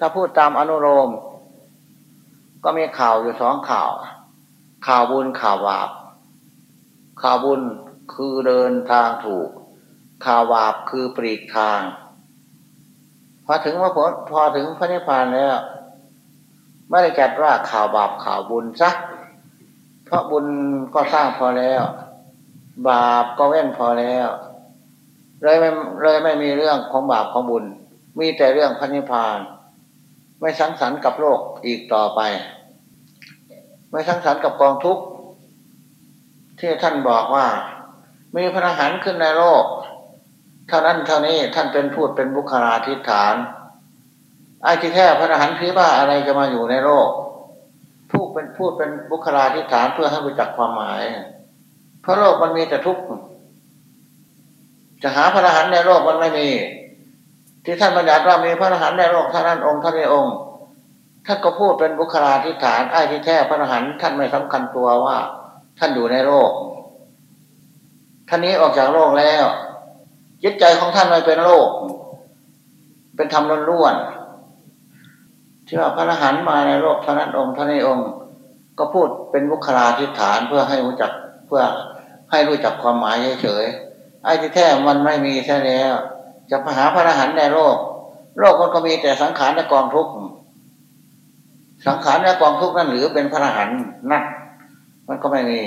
ถ้าพูดตามอนุโลมก็มีข่าวอยู่สองข่าว ข่าวบุญข่าวบาป ข่าวบุญคือเดินทางถูก ข่าวบาปคือปรีกทาง พอถึงว่าผลพอถึงพระนิพพานแล้วไม่ได้จัดว่าข่าวบาปข่าวบุญซะเพราะบุญก็สร้างพอแล้ว บาปก็เว้นพอแล้วเลยไม่เลยไม่มีเรื่องของบาปของบุญ มีแต่เรื่องพระนิพพาน ไม่สังสรรค์กับโลกอีกต่อไป ไม่สังสรรค์กับกองทุกข์ที่ท่านบอกว่า มีพระอรหันต์ขึ้นในโลก เท่านั้นเท่านี้ท่านเป็นพูดเป็นบุคลาธิฐานไอ้ที่แท้พระอรหันต์คือว่าอะไรจะมาอยู่ในโลกพูดเป็นพูดเป็นบุคลาธิฐานเพื่อให้รู้จักความหมาย เพราะโลกมันมีแต่ทุกข์จะหาพระอรหันต์ในโลกมันไม่มี ที่ท่านบัญญัติว่ามีพระอรหันต์ในโลกท่านนั้นองค์ท่านในองค์ท่านก็พูดเป็นบุคลาธิฐานไอ้ที่แท้พระอรหันต์ท่านไม่สำคัญตัวว่า ท่านอยู่ในโลกท่านนี้ออกจากโลกแล้วจิตใจของท่านไม่เป็นโลก เป็นธรรมล้วนที่ว่าพระอรหันต์มาในโลกท่านั้นองค์ท่านนี้องค์ ก็พูดเป็นบุคลาธิฐานเพื่อให้รู้จักเพื่อให้รู้จักความหมายเฉยๆไอ้ที่แท้มันไม่มีแท้แล้ว จะหาพระอรหันต์ในโลก โลกมันก็มีแต่สังขารในกองทุกข์สังขารในกองทุกข์นั่นหรือเป็นพระอรหันต์นั่นมันก็ไม่มี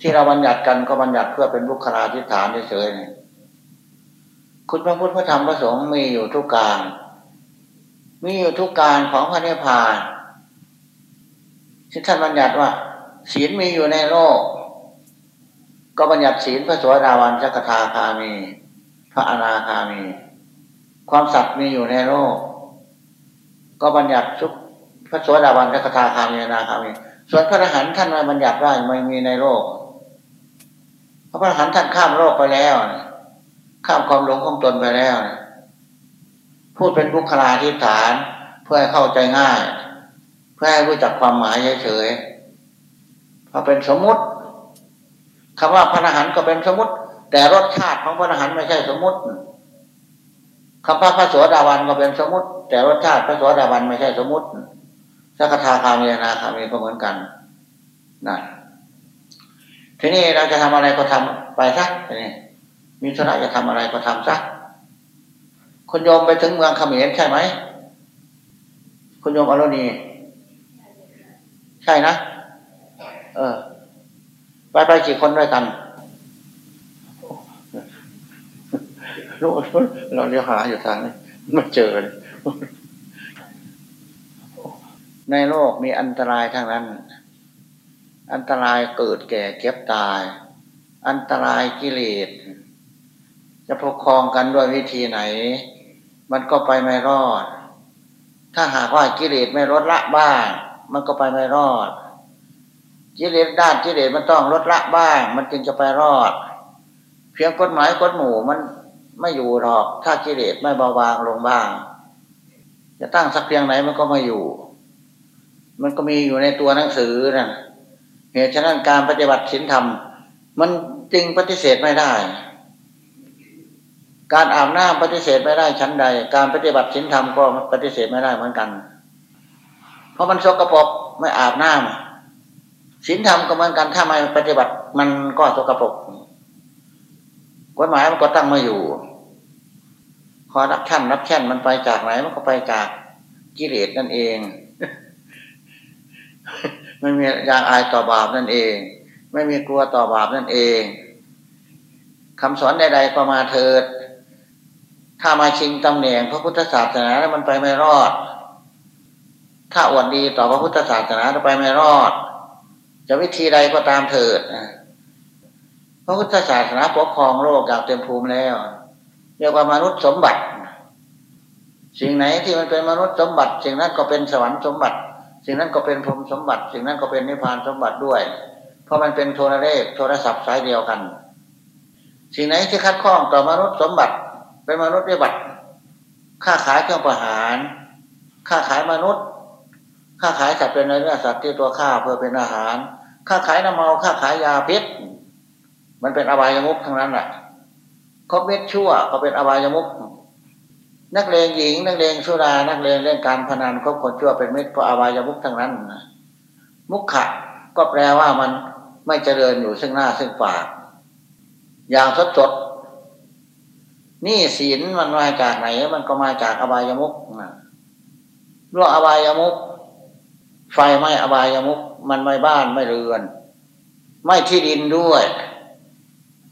ที่เราบัญญัติกันก็บัญญัติเพื่อเป็นบุคลาธิฐานเฉยๆคุณพระพุทธพระธรรมพระสงฆ์มีอยู่ทุกการ มีอยู่ทุกการของพระเนพานที่ท่านบัญญัติว่า ศีลมีอยู่ในโลก ก็บัญญัติศีลพระสวสดาวันสักทาคามี ระอนาคามี ความสัตย์มีอยู่ในโลก ก็บัญญัติทุกพระสวสดาวันสักทาคามีนาคามี ส่วนพระอรหันต์ท่านมาบัญญัติได้ไม่มีในโลก พระอรหันต์ท่านข้ามโลกไปแล้วข้ามความหลงของตนไปแล้วพูดเป็นบุคลาธิฐาน เพื่อให้เข้าใจง่าย เพื่อให้รู้จักความหมายเฉยๆเพราะเป็นสมมุติคำว่าพระอรหันต์ก็เป็นสมมติ แต่รสชาติของพระอรหันต์ไม่ใช่สมมติคำว่าพระสวสดาวันก็เป็นสมมติ แต่รสชาติพระสวสดาวันไม่ใช่สมมติสักทาคามีนาคามีก็เหมือนกันนั่นทีนี้เราจะทำอะไรก็ทำไปสักทีนี้มีธุระจะทำอะไรก็ทำสักคุณโยมไปถึงเมืองเขมรใช่ไหมคุณโยมอรุณี ใช่นะ เออ ไปไปกี่คนด้วยกัน รู้เราเลี้ยวหาอยู่ทางนี้ไม่เจอเลยในโลกมีอันตรายทางนั้น อันตรายเกิดแก่เก็บตาย อันตรายกิเลส จะปกครองกันด้วยวิธีไหน มันก็ไปไม่รอด ถ้าหากว่ากิเลสไม่ลดละบ้าง มันก็ไปไม่รอด กิเลสด้านกิเลสมันต้องลดละบ้าง มันจึงจะไปรอด เพียงกฎหมายกฎหมู่มัน ไม่อยู่หรอก ถ้ากิเลสไม่เบาบางลงบ้าง จะตั้งสักเพียงไหนมันก็ไม่อยู่ มันก็มีอยู่ในตัวหนังสือนะ่ะเหตุฉะนั้นการปฏิบัติศีลธรรม มันจึงปฏิเสธไม่ได้ การอาบน้ำปฏิเสธไม่ได้ชั้นใด การปฏิบัติศีลธรรมก็ปฏิเสธไม่ได้เหมือนกัน เพราะมันสกปรกไม่อาบน้ำศีลธรรมก็เหมือนกันถ้าไม่ปฏิบัติมันก็สกปรก กฎหมายมันก็ตั้งมาอยู่พอรับชั้นรับแช่นมันไปจากไหนมันก็ไปจากกิเลสนั่นเองไม่มียางอายต่อบาปนั่นเอง ไม่มีกลัวต่อบาปนั่นเองคำสอนใด ๆ ก็มาเถิด ถ้ามาชิงตำแหน่งพระพุทธศาสนาแล้วมันไปไม่รอด ถ้าอวดดีต่อพระพุทธศาสนาจะไปไม่รอด จะวิธีใดก็ตามเถิด พระพุทธศาสนาปกครองโลกอย่างเต็มภูมิแล้ว เรียกว่ามนุษย์สมบัติ สิ่งไหนที่มันเป็นมนุษย์สมบัติ สิ่งนั้นก็เป็นสวรรค์สมบัติ สิ่งนั้นก็เป็นพรมสมบัติ สิ่งนั้นก็เป็นนิพพานสมบัติด้วย เพราะมันเป็นโทรเลขโทรศัพท์สายเดียวกัน สิ่งไหนที่คัดข้องต่อมนุษย์สมบัติ เป็นมนุษย์วิบัติ ค่าขายเครื่องประหาร ค่าขายมนุษย์ ค่าขายสัตว์เป็นเนื้อสัตว์ที่ตัวฆ่าเพื่อเป็นอาหาร ค่าขายน้ำเมา ค่าขายยาพิษ มันเป็นอบายมุกทั้งนั้นแหละคบเม็ดชั่วก็เป็นอบายมุกนักเลงหญิง นักเลงสุรานักเลงเล่นการพนันคบคนชั่วเป็นมิตรเพราะอวายมุกทั้งนั้นมุขขะก็แปลว่ามันไม่เจริญอยู่ซึ่งหน้าซึ่งปากอย่างสดสดนี่ศีลมันมาจากไหน มันก็มาจากอบายมุกนะร่วอบายมุก ไฟไหม้อบายมุก มันไม่บ้านไม่เรือน ไม่ที่ดินด้วย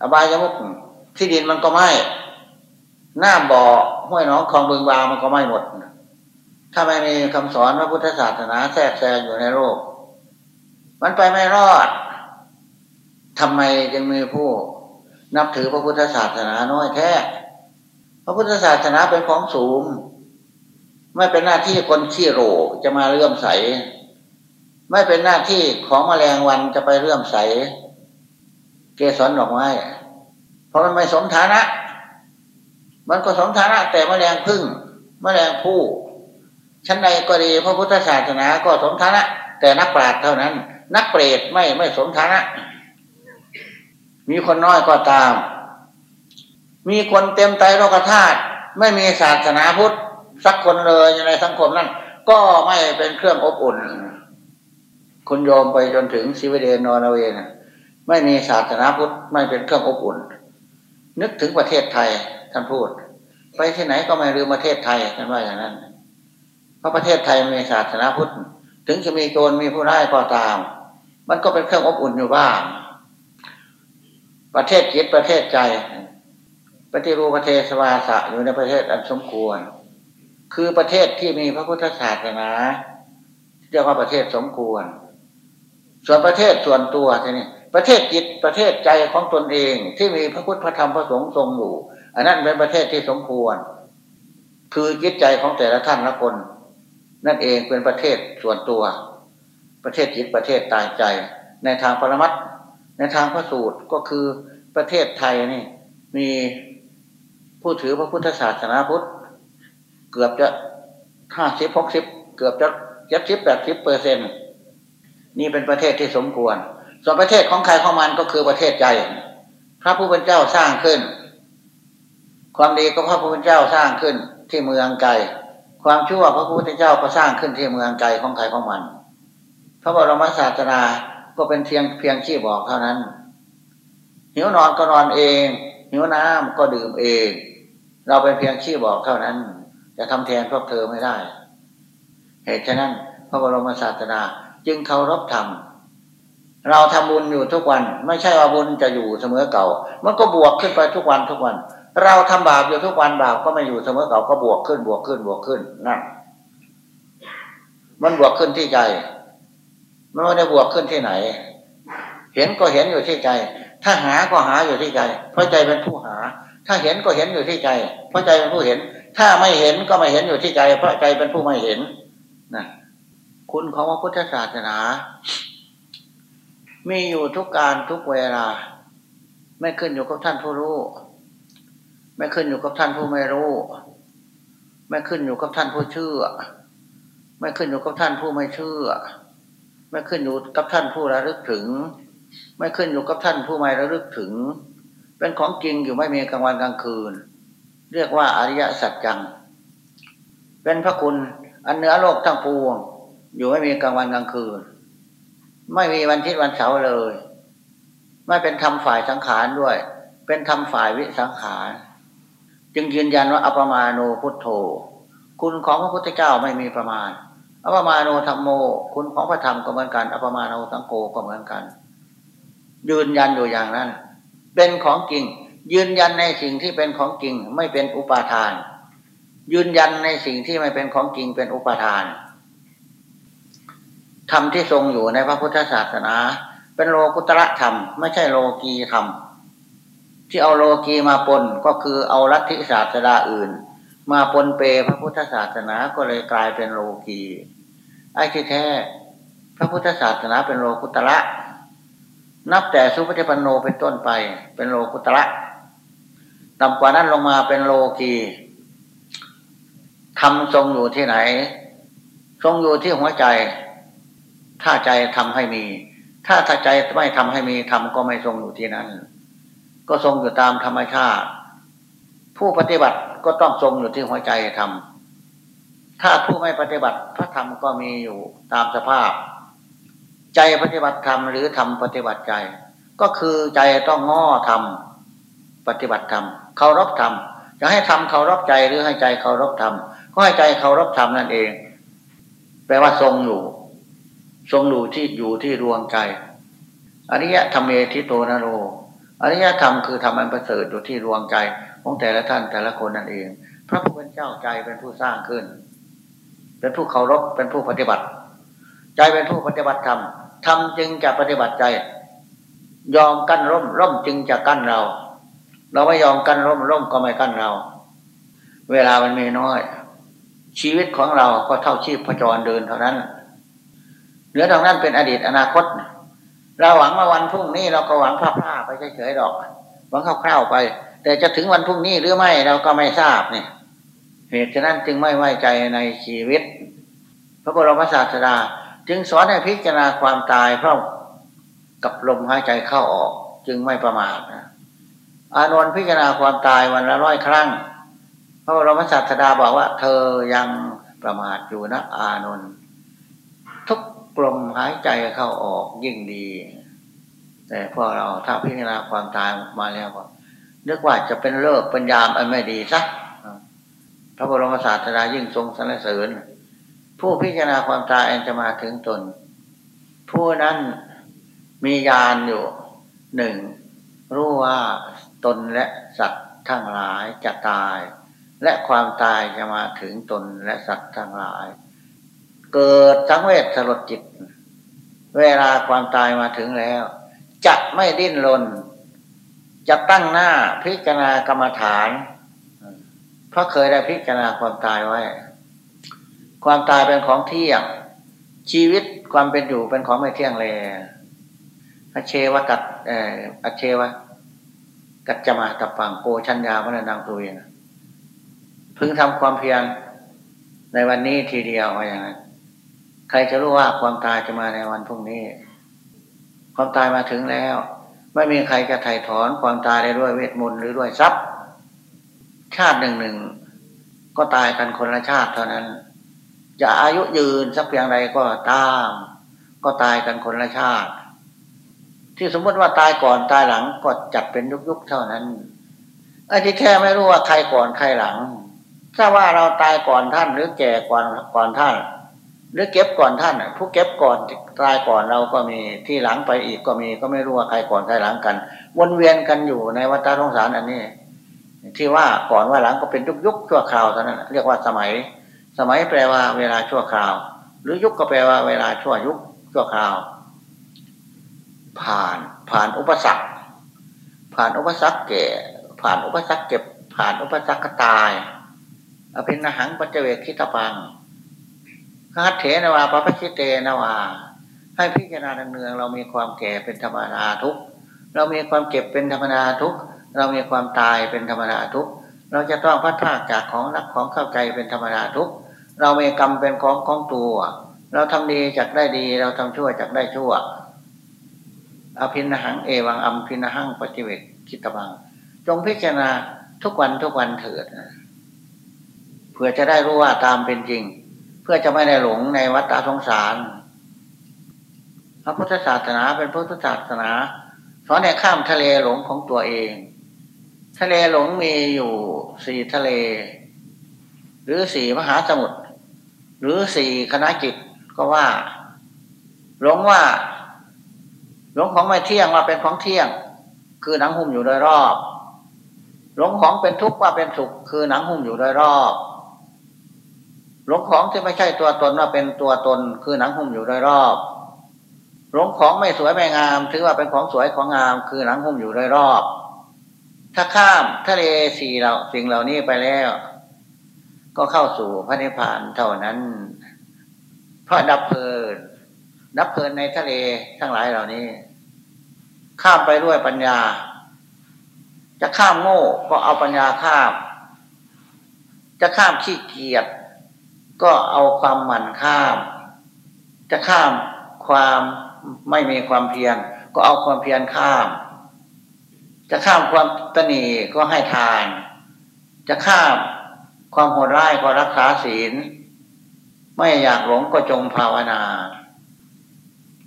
อบายมุกที่ดินมันก็ไหม้น้าบ่อห้วยน้องคลองบึงบามันก็ไหม้หมด ถ้าไม่มีคำสอนพระพุทธศาสนาแทรกแซงอยู่ในโลก มันไปไม่รอดทำไมจึงมีผู้ นับถือพระพุทธศาสนาน้อยแท้พระพุทธศาสนาเป็นของสูง ไม่เป็นหน้าที่คนขี้โรจะมาเลื่อมใส ไม่เป็นหน้าที่ของแมลงวันจะไปเลื่อมใส เกสรดอกไม้ เพราะมันไม่สมฐานะ มันก็สมฐานะ แต่แมลงพึ่งแมลงผู้ชั้นใดก็ดีพระพุทธศาสนาก็สมฐานะ แต่นักปราชญ์เท่านั้น นักเปรตไม่ไม่สมฐานะ มีคนน้อยก็ตาม มีคนเต็มใจโลกธาตุไม่มีศาสนาพุทธสักคนเลยในสังคมนั้นก็ไม่เป็นเครื่องอบอุ่น คุณโยมไปจนถึงสิวเดนนอร์เวย์นะ ไม่มีศาสนาพุทธไม่เป็นเครื่องอบอุ่น นึกถึงประเทศไทยท่านพูด ไปที่ไหนก็ไม่ลืมประเทศไทยท่านว่าอย่างนั้น เพราะประเทศไทยมีศาสนาพุทธ ถึงจะมีโจรมีผู้ร้ายก็ตาม มันก็เป็นเครื่องอบอุ่นอยู่บ้าง ประเทศจิตประเทศใจ ปฏิรูประเทศสวาสะอยู่ในประเทศอันสมควร คือประเทศที่มีพระพุทธศาสนาเรียกว่าประเทศสมควร ส่วนประเทศส่วนตัวทีนี้ ประเทศจิตประเทศใจของตนเองที่มีพระพุทธพระธรรมพระสงฆ์ทรงอยู่ อันนั้นเป็นประเทศที่สมควร คือจิตใจของแต่ละท่านละคน นั่นเองเป็นประเทศส่วนตัว ประเทศจิตประเทศตายใจ ในทางปรมัตในทางพระสูตรก็คือประเทศไทยนี่ มีผู้ถือพระพุทธศาสนาพุทธ เกือบจะห้าสิบหกสิบเกือบจะเจ็ดสิบแปดสิบเปอร์เซ็นนี่เป็นประเทศที่สมควร ส่วนประเทศของใครของมันก็คือประเทศใจ พระผู้เป็นเจ้าสร้างขึ้น ความดีก็พระผู้เป็นเจ้าสร้างขึ้นที่เมืองไกลความชั่วพระพุทธเจ้าก็สร้างขึ้นที่เมืองไกลของใครของมัน พระบรมศาสนาก็เป็นเพียงเพียงชี้บอกเท่านั้น หิวนอนก็นอนเอง หิวน้ำก็ดื่มเอง เราเป็นเพียงชี้บอกเท่านั้น จะทำแทนพวกเธอไม่ได้ เหตุฉะนั้น พระบรมศาสดาจึงเคารพธรรม เราทำบุญอยู่ทุกวัน ไม่ใช่ว่าบุญจะอยู่เสมอเก่า มันก็บวกขึ้นไปทุกวันทุกวัน เราทำบาปอยู่ทุกวันบาปก็ไม่อยู่เสมอเก่าก็บวกขึ้นบวกขึ้นบวกขึ้นนั่นมันบวกขึ้นที่ใจมันไม่ได้บวกขึ้นที่ไหน เห็นก็เห็นอยู่ที่ใจ ถ้าหาก็หาอยู่ที่ใจ เพราะใจเป็นผู้หา ถ้าเห็นก็เห็นอยู่ที่ใจ เพราะใจเป็นผู้เห็น ถ้าไม่เห็นก็ไม่เห็นอยู่ที่ใจ เพราะใจเป็นผู้ไม่เห็นนะคุณของพระพุทธศาสนา มีอยู่ทุกการทุกเวลา ไม่ขึ้นอยู่กับท่านผู้รู้ ไม่ขึ้นอยู่กับท่านผู้ไม่รู้ ไม่ขึ้นอยู่กับท่านผู้เชื่อ ไม่ขึ้นอยู่กับท่านผู้ไม่เชื่อ ไม่ขึ้นอยู่กับท่านผู้ระลึกถึง ไม่ขึ้นอยู่กับท่านผู้ไม่ระลึกถึง เป็นของจริงอยู่ไม่มีกลางวันกลางคืน เรียกว่าอริยสัจจัง เป็นพระคุณอันเหนือโลกทั้งปวง อยู่ไม่มีกลางวันกลางคืน ไม่มีวันทิศวันเสาร์เลย ไม่เป็นธรรมฝ่ายสังขารด้วย เป็นธรรมฝ่ายวิสังขารจึงยืนยันว่าอัปมาโนพุทโธ คุณของพระพุทธเจ้าไม่มีประมาณ อัปมาโนธรรมโม คุณของพระธรรมก็เหมือนกัน อัปมาโนสังโกก็เหมือนกัน ยืนยันอยู่อย่างนั้น เป็นของจริง ยืนยันในสิ่งที่เป็นของจริง ไม่เป็นอุปาทาน ยืนยันในสิ่งที่ไม่เป็นของจริงเป็นอุปาทาน ธรรมที่ทรงอยู่ในพระพุทธศาสนา เป็นโลกุตระธรรม ไม่ใช่โลกีธรรม ที่เอาโลกีมาปนก็คือเอาลัทธิศาสนาอื่น มาปนเปพระพุทธศาสนาก็เลยกลายเป็นโลกีไอ้ที่แท้ พระพุทธศาสนาเป็นโลกุตระนับแต่สุปฏิปันโนเป็นต้นไป เป็นโลกุตระต่ำกว่านั้นลงมาเป็นโลกีทำทรงอยู่ที่ไหน ทรงอยู่ที่หัวใจ ถ้าใจทำให้มี ถ้าถ้าใจไม่ทำให้มีทำก็ไม่ทรงอยู่ที่นั้น ก็ทรงอยู่ตามธรรมชาติ ผู้ปฏิบัติก็ต้องทรงอยู่ที่หัวใจธรรมถ้าผู้ไม่ปฏิบัติพระธรรมก็มีอยู่ตามสภาพ ใจปฏิบัติธรรมหรือธรรมปฏิบัติใจ ก็คือใจต้องง้อธรรมปฏิบัติธรรมเคารพธรรมจะให้ทำเคารพใจหรือให้ใจเคารพธรรมก็ให้ใจเคารพธรรมนั่นเอง แปลว่าทรงอยู่ ทรงอยู่ที่อยู่ที่ดวงใจ อริยธัมเม ฐิโตนโร อริยธรรมคือธรรมอันประเสริฐอยู่ที่ดวงใจของแต่ละท่านแต่ละคนนั่นเอง พระผู้เป็นเจ้าใจเป็นผู้สร้างขึ้น เป็นผู้เคารพเป็นผู้ปฏิบัติ ใจเป็นผู้ปฏิบัติธรรมธรรมจึงจะปฏิบัติใจ ยอมกั้นร่มร่มจึงจะกั้นเรา เราไม่ยอมกั้นร่มร่มก็ไม่กั้นเรา เวลามันมีน้อย ชีวิตของเราก็เท่าชีพพจรเดินเท่านั้น เหลือทางนั้นเป็นอดีตอนาคตเราหวังว่าวันพรุ่งนี้เราก็หวังพลาๆไปเฉยๆดอก หวังคร่าวๆไป แต่จะถึงวันพรุ่งนี้หรือไม่เราก็ไม่ทราบเนี่ยเหตุฉะนั้นจึงไม่ไว้ใจในชีวิต พระบรมศาสดาจึงสอนให้พิจารณาความตายเพราะกับลมหายใจเข้าออก จึงไม่ประมาทอานนท์พิจารณาความตายวันละร้อยครั้ง พระบรมศาสดาบอกว่า เธอยังประมาทอยู่นะ อานนท์ กลมหายใจเข้าออกยิ่งดี แต่พอเราถ้าพิจารณาความตายมาแล้วก็นึกว่าจะเป็นเลิกปัญญามอันไม่ดีสักพระบรมศาสดายิ่งทรงสรรเสริญ ผู้พิจารณาความตายจะมาถึงตน ผู้นั้นมีญาณอยู่หนึ่งรู้ว่าตนและสัตว์ทั้งหลายจะตาย และความตายจะมาถึงตนและสัตว์ทั้งหลาย เกิดสังเวชสลดจิต เวลาความตายมาถึงแล้วจะไม่ดิ้นรนจะตั้งหน้าพิจารณากรรมฐาน เพราะเคยได้พิจารณาความตายไว้ ความตายเป็นของเที่ยง ชีวิตความเป็นอยู่เป็นของไม่เที่ยงเลยอเชวกัดเอออเชวกัจจมาตับปังโกชัญญาพระนางตัวเองพึงทำความเพียรในวันนี้ทีเดียวว่าอย่างนั้น ครจะรู้ว่าความตายจะมาในวันพรุ่งนี้ ความตายมาถึงแล้ว ไม่มีใครจะไถ่ถอนความตายได้ด้วยเวทมนต์หรือด้วยทรัพย์ ชาติหนึ่งหนึ่งก็ตายกันคนละชาติเท่านั้นจะอายุยืนสักเพียงใดก็ตาม ก็ตายกันคนละชาติ ที่สมมติว่าตายก่อนตายหลังก็จัดเป็นยุกๆเท่านั้นไอ้ที่แค่ไม่รู้ว่าใครก่อนใครหลัง ถ้าว่าเราตายก่อนท่านหรือแก่ก่อนก่อนท่าน หรือเก็บก่อนท่านผู้เก็บก่อนตายก่อนเราก็มีที่หลังไปอีกก็มีก็ไม่รู้ว่าใครก่อนใครหลังกัน วนเวียนกันอยู่ในวัฏสงสารอันนี้ ที่ว่าก่อนว่าหลังก็เป็นยุคยุคชั่วคราวเท่านั้นเรียกว่าสมัย สมัยแปลว่าเวลาชั่วคราว หรือยุคก็แปลว่าเวลาชั่วยุคชั่วคราว ผ่านผ่านอุปสรรค ผ่านอุปสรรคแก่ ผ่านอุปสรรคเก็บ ผ่านอุปสรรคตายอภินหังปัจเจเวคิตปัง คัดเถนวาปะพชิเตนวา ให้พิจารณาเนืองเรามีความแก่เป็นธรรมดาทุก เรามีความเก็บเป็นธรรมดาทุก เรามีความตายเป็นธรรมดาทุก เราจะต้องพัดพากจากของรักของเข้าใจเป็นธรรมดาทุก เรามีกรรมเป็นของของตัว เราทำดีจากได้ดี เราทำชั่วจากได้ชั่ว อภินหังเอวังอัมพินหังปฏิเวกคิตบัง จงพิจารณาทุกวันทุกวันเถิดเพื่อจะได้รู้ว่าตามเป็นจริง เพื่อจะไม่ได้หลงในวัฏสงสาร พระพุทธศาสนาเป็นพุทธศาสนาสอนให้ข้ามทะเลหลงของตัวเอง ทะเลหลงมีอยู่สี่ทะเล หรือสี่มหาสมุทรหรือสี่คณะจิตก็ว่าหลงว่าหลงของไม่เที่ยงว่าเป็นของเที่ยง คือหนังหุ้มอยู่โดยรอบหลงของเป็นทุกข์ว่าเป็นสุข คือหนังหุ้มอยู่โดยรอบ หลงของที่ไม่ใช่ตัวตนว่าเป็นตัวตนคือหนังหุ้มอยู่โดยรอบหลงของไม่สวยไม่งาม ถือว่าเป็นของสวยของงาม คือหนังหุ้มอยู่โดยรอบ ถ้าข้ามทะเลสี่เหล่าสิ่งเหล่านี้ไปแล้ว ก็เข้าสู่พระนิพพานเท่านั้นเพราะดับเพลินดับเพลินในทะเลทั้งหลายเหล่านี้ ข้ามไปด้วยปัญญา จะข้ามโง่ก็เอาปัญญาข้าม จะข้ามขี้เกียจ ก็เอาความหมั่นข้าม จะข้ามความไม่มีความเพียรก็เอาความเพียรข้าม จะข้ามความตนีก็ให้ทาน จะฆ่ามความโหดร้ายก็รักษาศีล ไม่อยากหลงก็จงภาวนา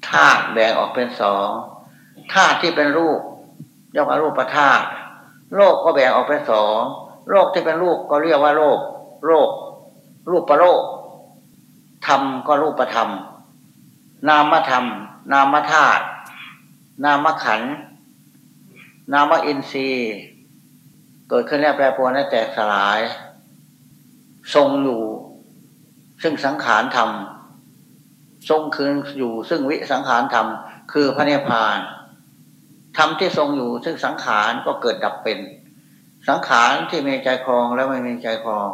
ธาตุแบ่งออกเป็นสองธาตุที่เป็นรูปเรียกว่ารูปธาตุโลกก็แบ่งออกเป็นสองโรคที่เป็นรูปก็เรียกว่าโรคโรค รูปประโรคธรรมก็รูปธรรม นามธรรม นามธาตุนามขัน นามอินทรีย์เกิดขึ้นแล้วแปรปรวนและแตกสลาย ทรงอยู่ ซึ่งสังขารธรรม ทรงคืนอยู่ซึ่งวิสังขารธรรม คือพระเนพานธรรมที่ทรงอยู่ซึ่งสังขารก็เกิดดับเป็น สังขารที่มีใจครองและไม่มีใจครอง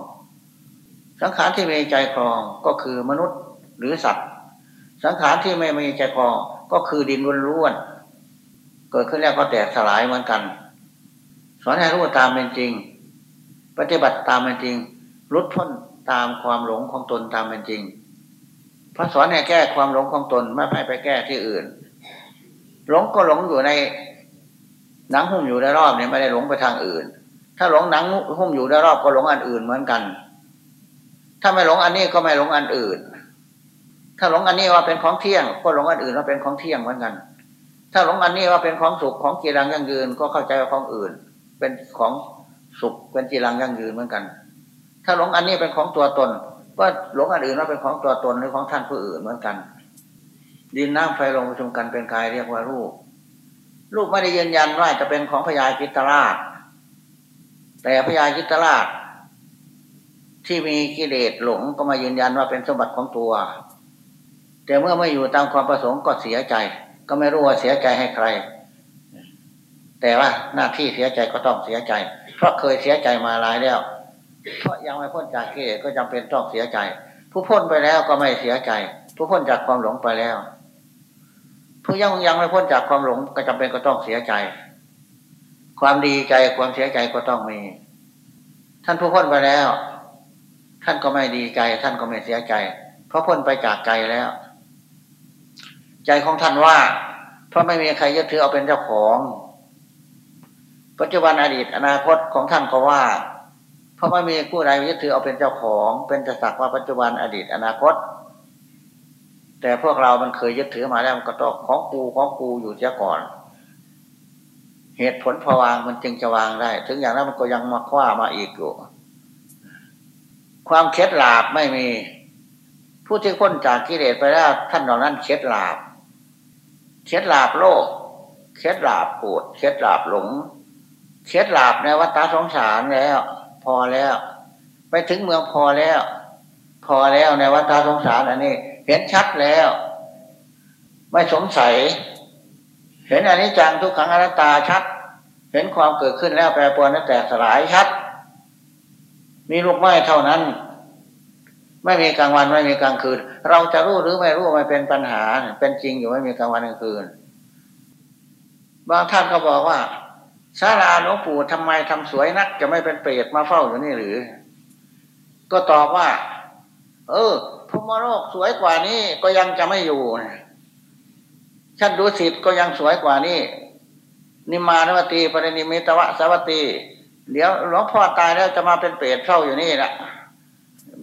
สังขารที่มีใจครองก็คือมนุษย์หรือสัตว์ สังขารที่ไม่มีใจครองก็คือดินล้วนเกิดขึ้นแล้วก็แตกสลายเหมือนกัน สอนให้รู้ตามเป็นจริง ปฏิบัติตามเป็นจริงลดพ้นตามความหลงของตนตามเป็นจริงพระสอนให้แก้ความหลงของตนไม่ให้ไปแก้ที่อื่น หลงก็หลงอยู่ในหนังหุ้มอยู่ในรอบเนี่ยไม่ได้หลงไปทางอื่น ถ้าหลงหนังหุ้มอยู่ในรอบก็หลงอันอื่นเหมือนกัน ถ้าไม่หลงอันนี้ก็ไม่หลงอันอื่น ถ้าหลงอันนี้ว่าเป็นของเที่ยง ก็หลงอันอื่นว่าเป็นของเที่ยงเหมือนกัน ถ้าหลงอันนี้ว่าเป็นของสุขของกีรังยั่งยืนก็เข้าใจว่าของอื่น เป็นของสุขเป็นกีรังยั่งยืนเหมือนกัน ถ้าหลงอันนี้เป็นของตัวตน ก็หลงอันอื่นว่าเป็นของตัวตนหรือของท่านผู้อื่นเหมือนกัน ดินน้ำไฟลงประชุมกันเป็นกายเรียกว่ารูป รูปไม่ได้ยืนยันว่าจะเป็นของพญาจิตราชแต่พญาจิตราช ที่มีกิเลสหลงก็มายืนยันว่าเป็นสมบัติของตัว แต่เมื่อไม่อยู่ตามความประสงค์ก็เสียใจ ก็ไม่รู้ว่าเสียใจให้ใคร แต่ว่าหน้าที่เสียใจก็ต้องเสียใจ เพราะเคยเสียใจมาหลายแล้ว เพราะยังไม่พ้นจากกิเลสก็จำเป็นต้องเสียใจ ผู้พ้นไปแล้วก็ไม่เสียใจ ผู้พ้นจากความหลงไปแล้ว ผู้ยังยังไม่พ้นจากความหลงก็จำเป็นก็ต้องเสียใจ ความดีใจความเสียใจก็ต้องมี ท่านผู้พ้นไปแล้ว ท่านก็ไม่ดีใจ ท่านก็ไม่เสียใจ เพราะพ้นไปจากใจแล้ว ใจของท่านว่า เพราะไม่มีใครยึดถือเอาเป็นเจ้าของ ปัจจุบันอดีตอนาคตของท่านก็ว่า เพราะไม่มีผู้ใดยึดถือเอาเป็นเจ้าของ เป็นจะสักว่าปัจจุบันอดีตอนาคต แต่พวกเรามันเคยยึดถือมาแล้วมันก็ต้องของกูของกูอยู่เสียก่อนเหตุผลพอวางมันจึงจะวางได้ ถึงอย่างนั้นมันก็ยังมาคว้ามาอีกอยู่ ความเคล็ดลาบไม่มี ผู้ที่พ้นจากกิเลสไปแล้วท่านเหล่านั้นเคล็ดลาบเคล็ดลาบโลกเคล็ดลาบปวดเคล็ดลาบหลงเคล็ดลาบในวัฏสงสารแล้ว พอแล้ว ไปถึงเมืองพอแล้ว พอแล้วในวัฏสงสารอันนี้เห็นชัดแล้ว ไม่สงสัย เห็นอันนี้จังทุกขังอนัตตาชัด เห็นความเกิดขึ้นแล้วแปรปรวนแล้วแตกสลายชัด มีลูกไม้เท่านั้น ไม่มีกลางวันไม่มีกลางคืน เราจะรู้หรือไม่รู้ไม่เป็นปัญหา เป็นจริงอยู่ไม่มีกลางวันกลางคืน บางท่านก็บอกว่าศาลาหลวงปู่ทำไมทำสวยนัก จะไม่เป็นเปรตมาเฝ้าอยู่นี่หรือ ก็ตอบว่า เออพมโลกสวยกว่านี้ก็ยังจะไม่อยู่ชั้นดูสิทธ์ก็ยังสวยกว่านี้นิมานวตีปรินิมิตวะสวัตี เดี๋ยวหลวงพ่อตายแล้วจะมาเป็นเปรตเฝ้าอยู่นี่แหละ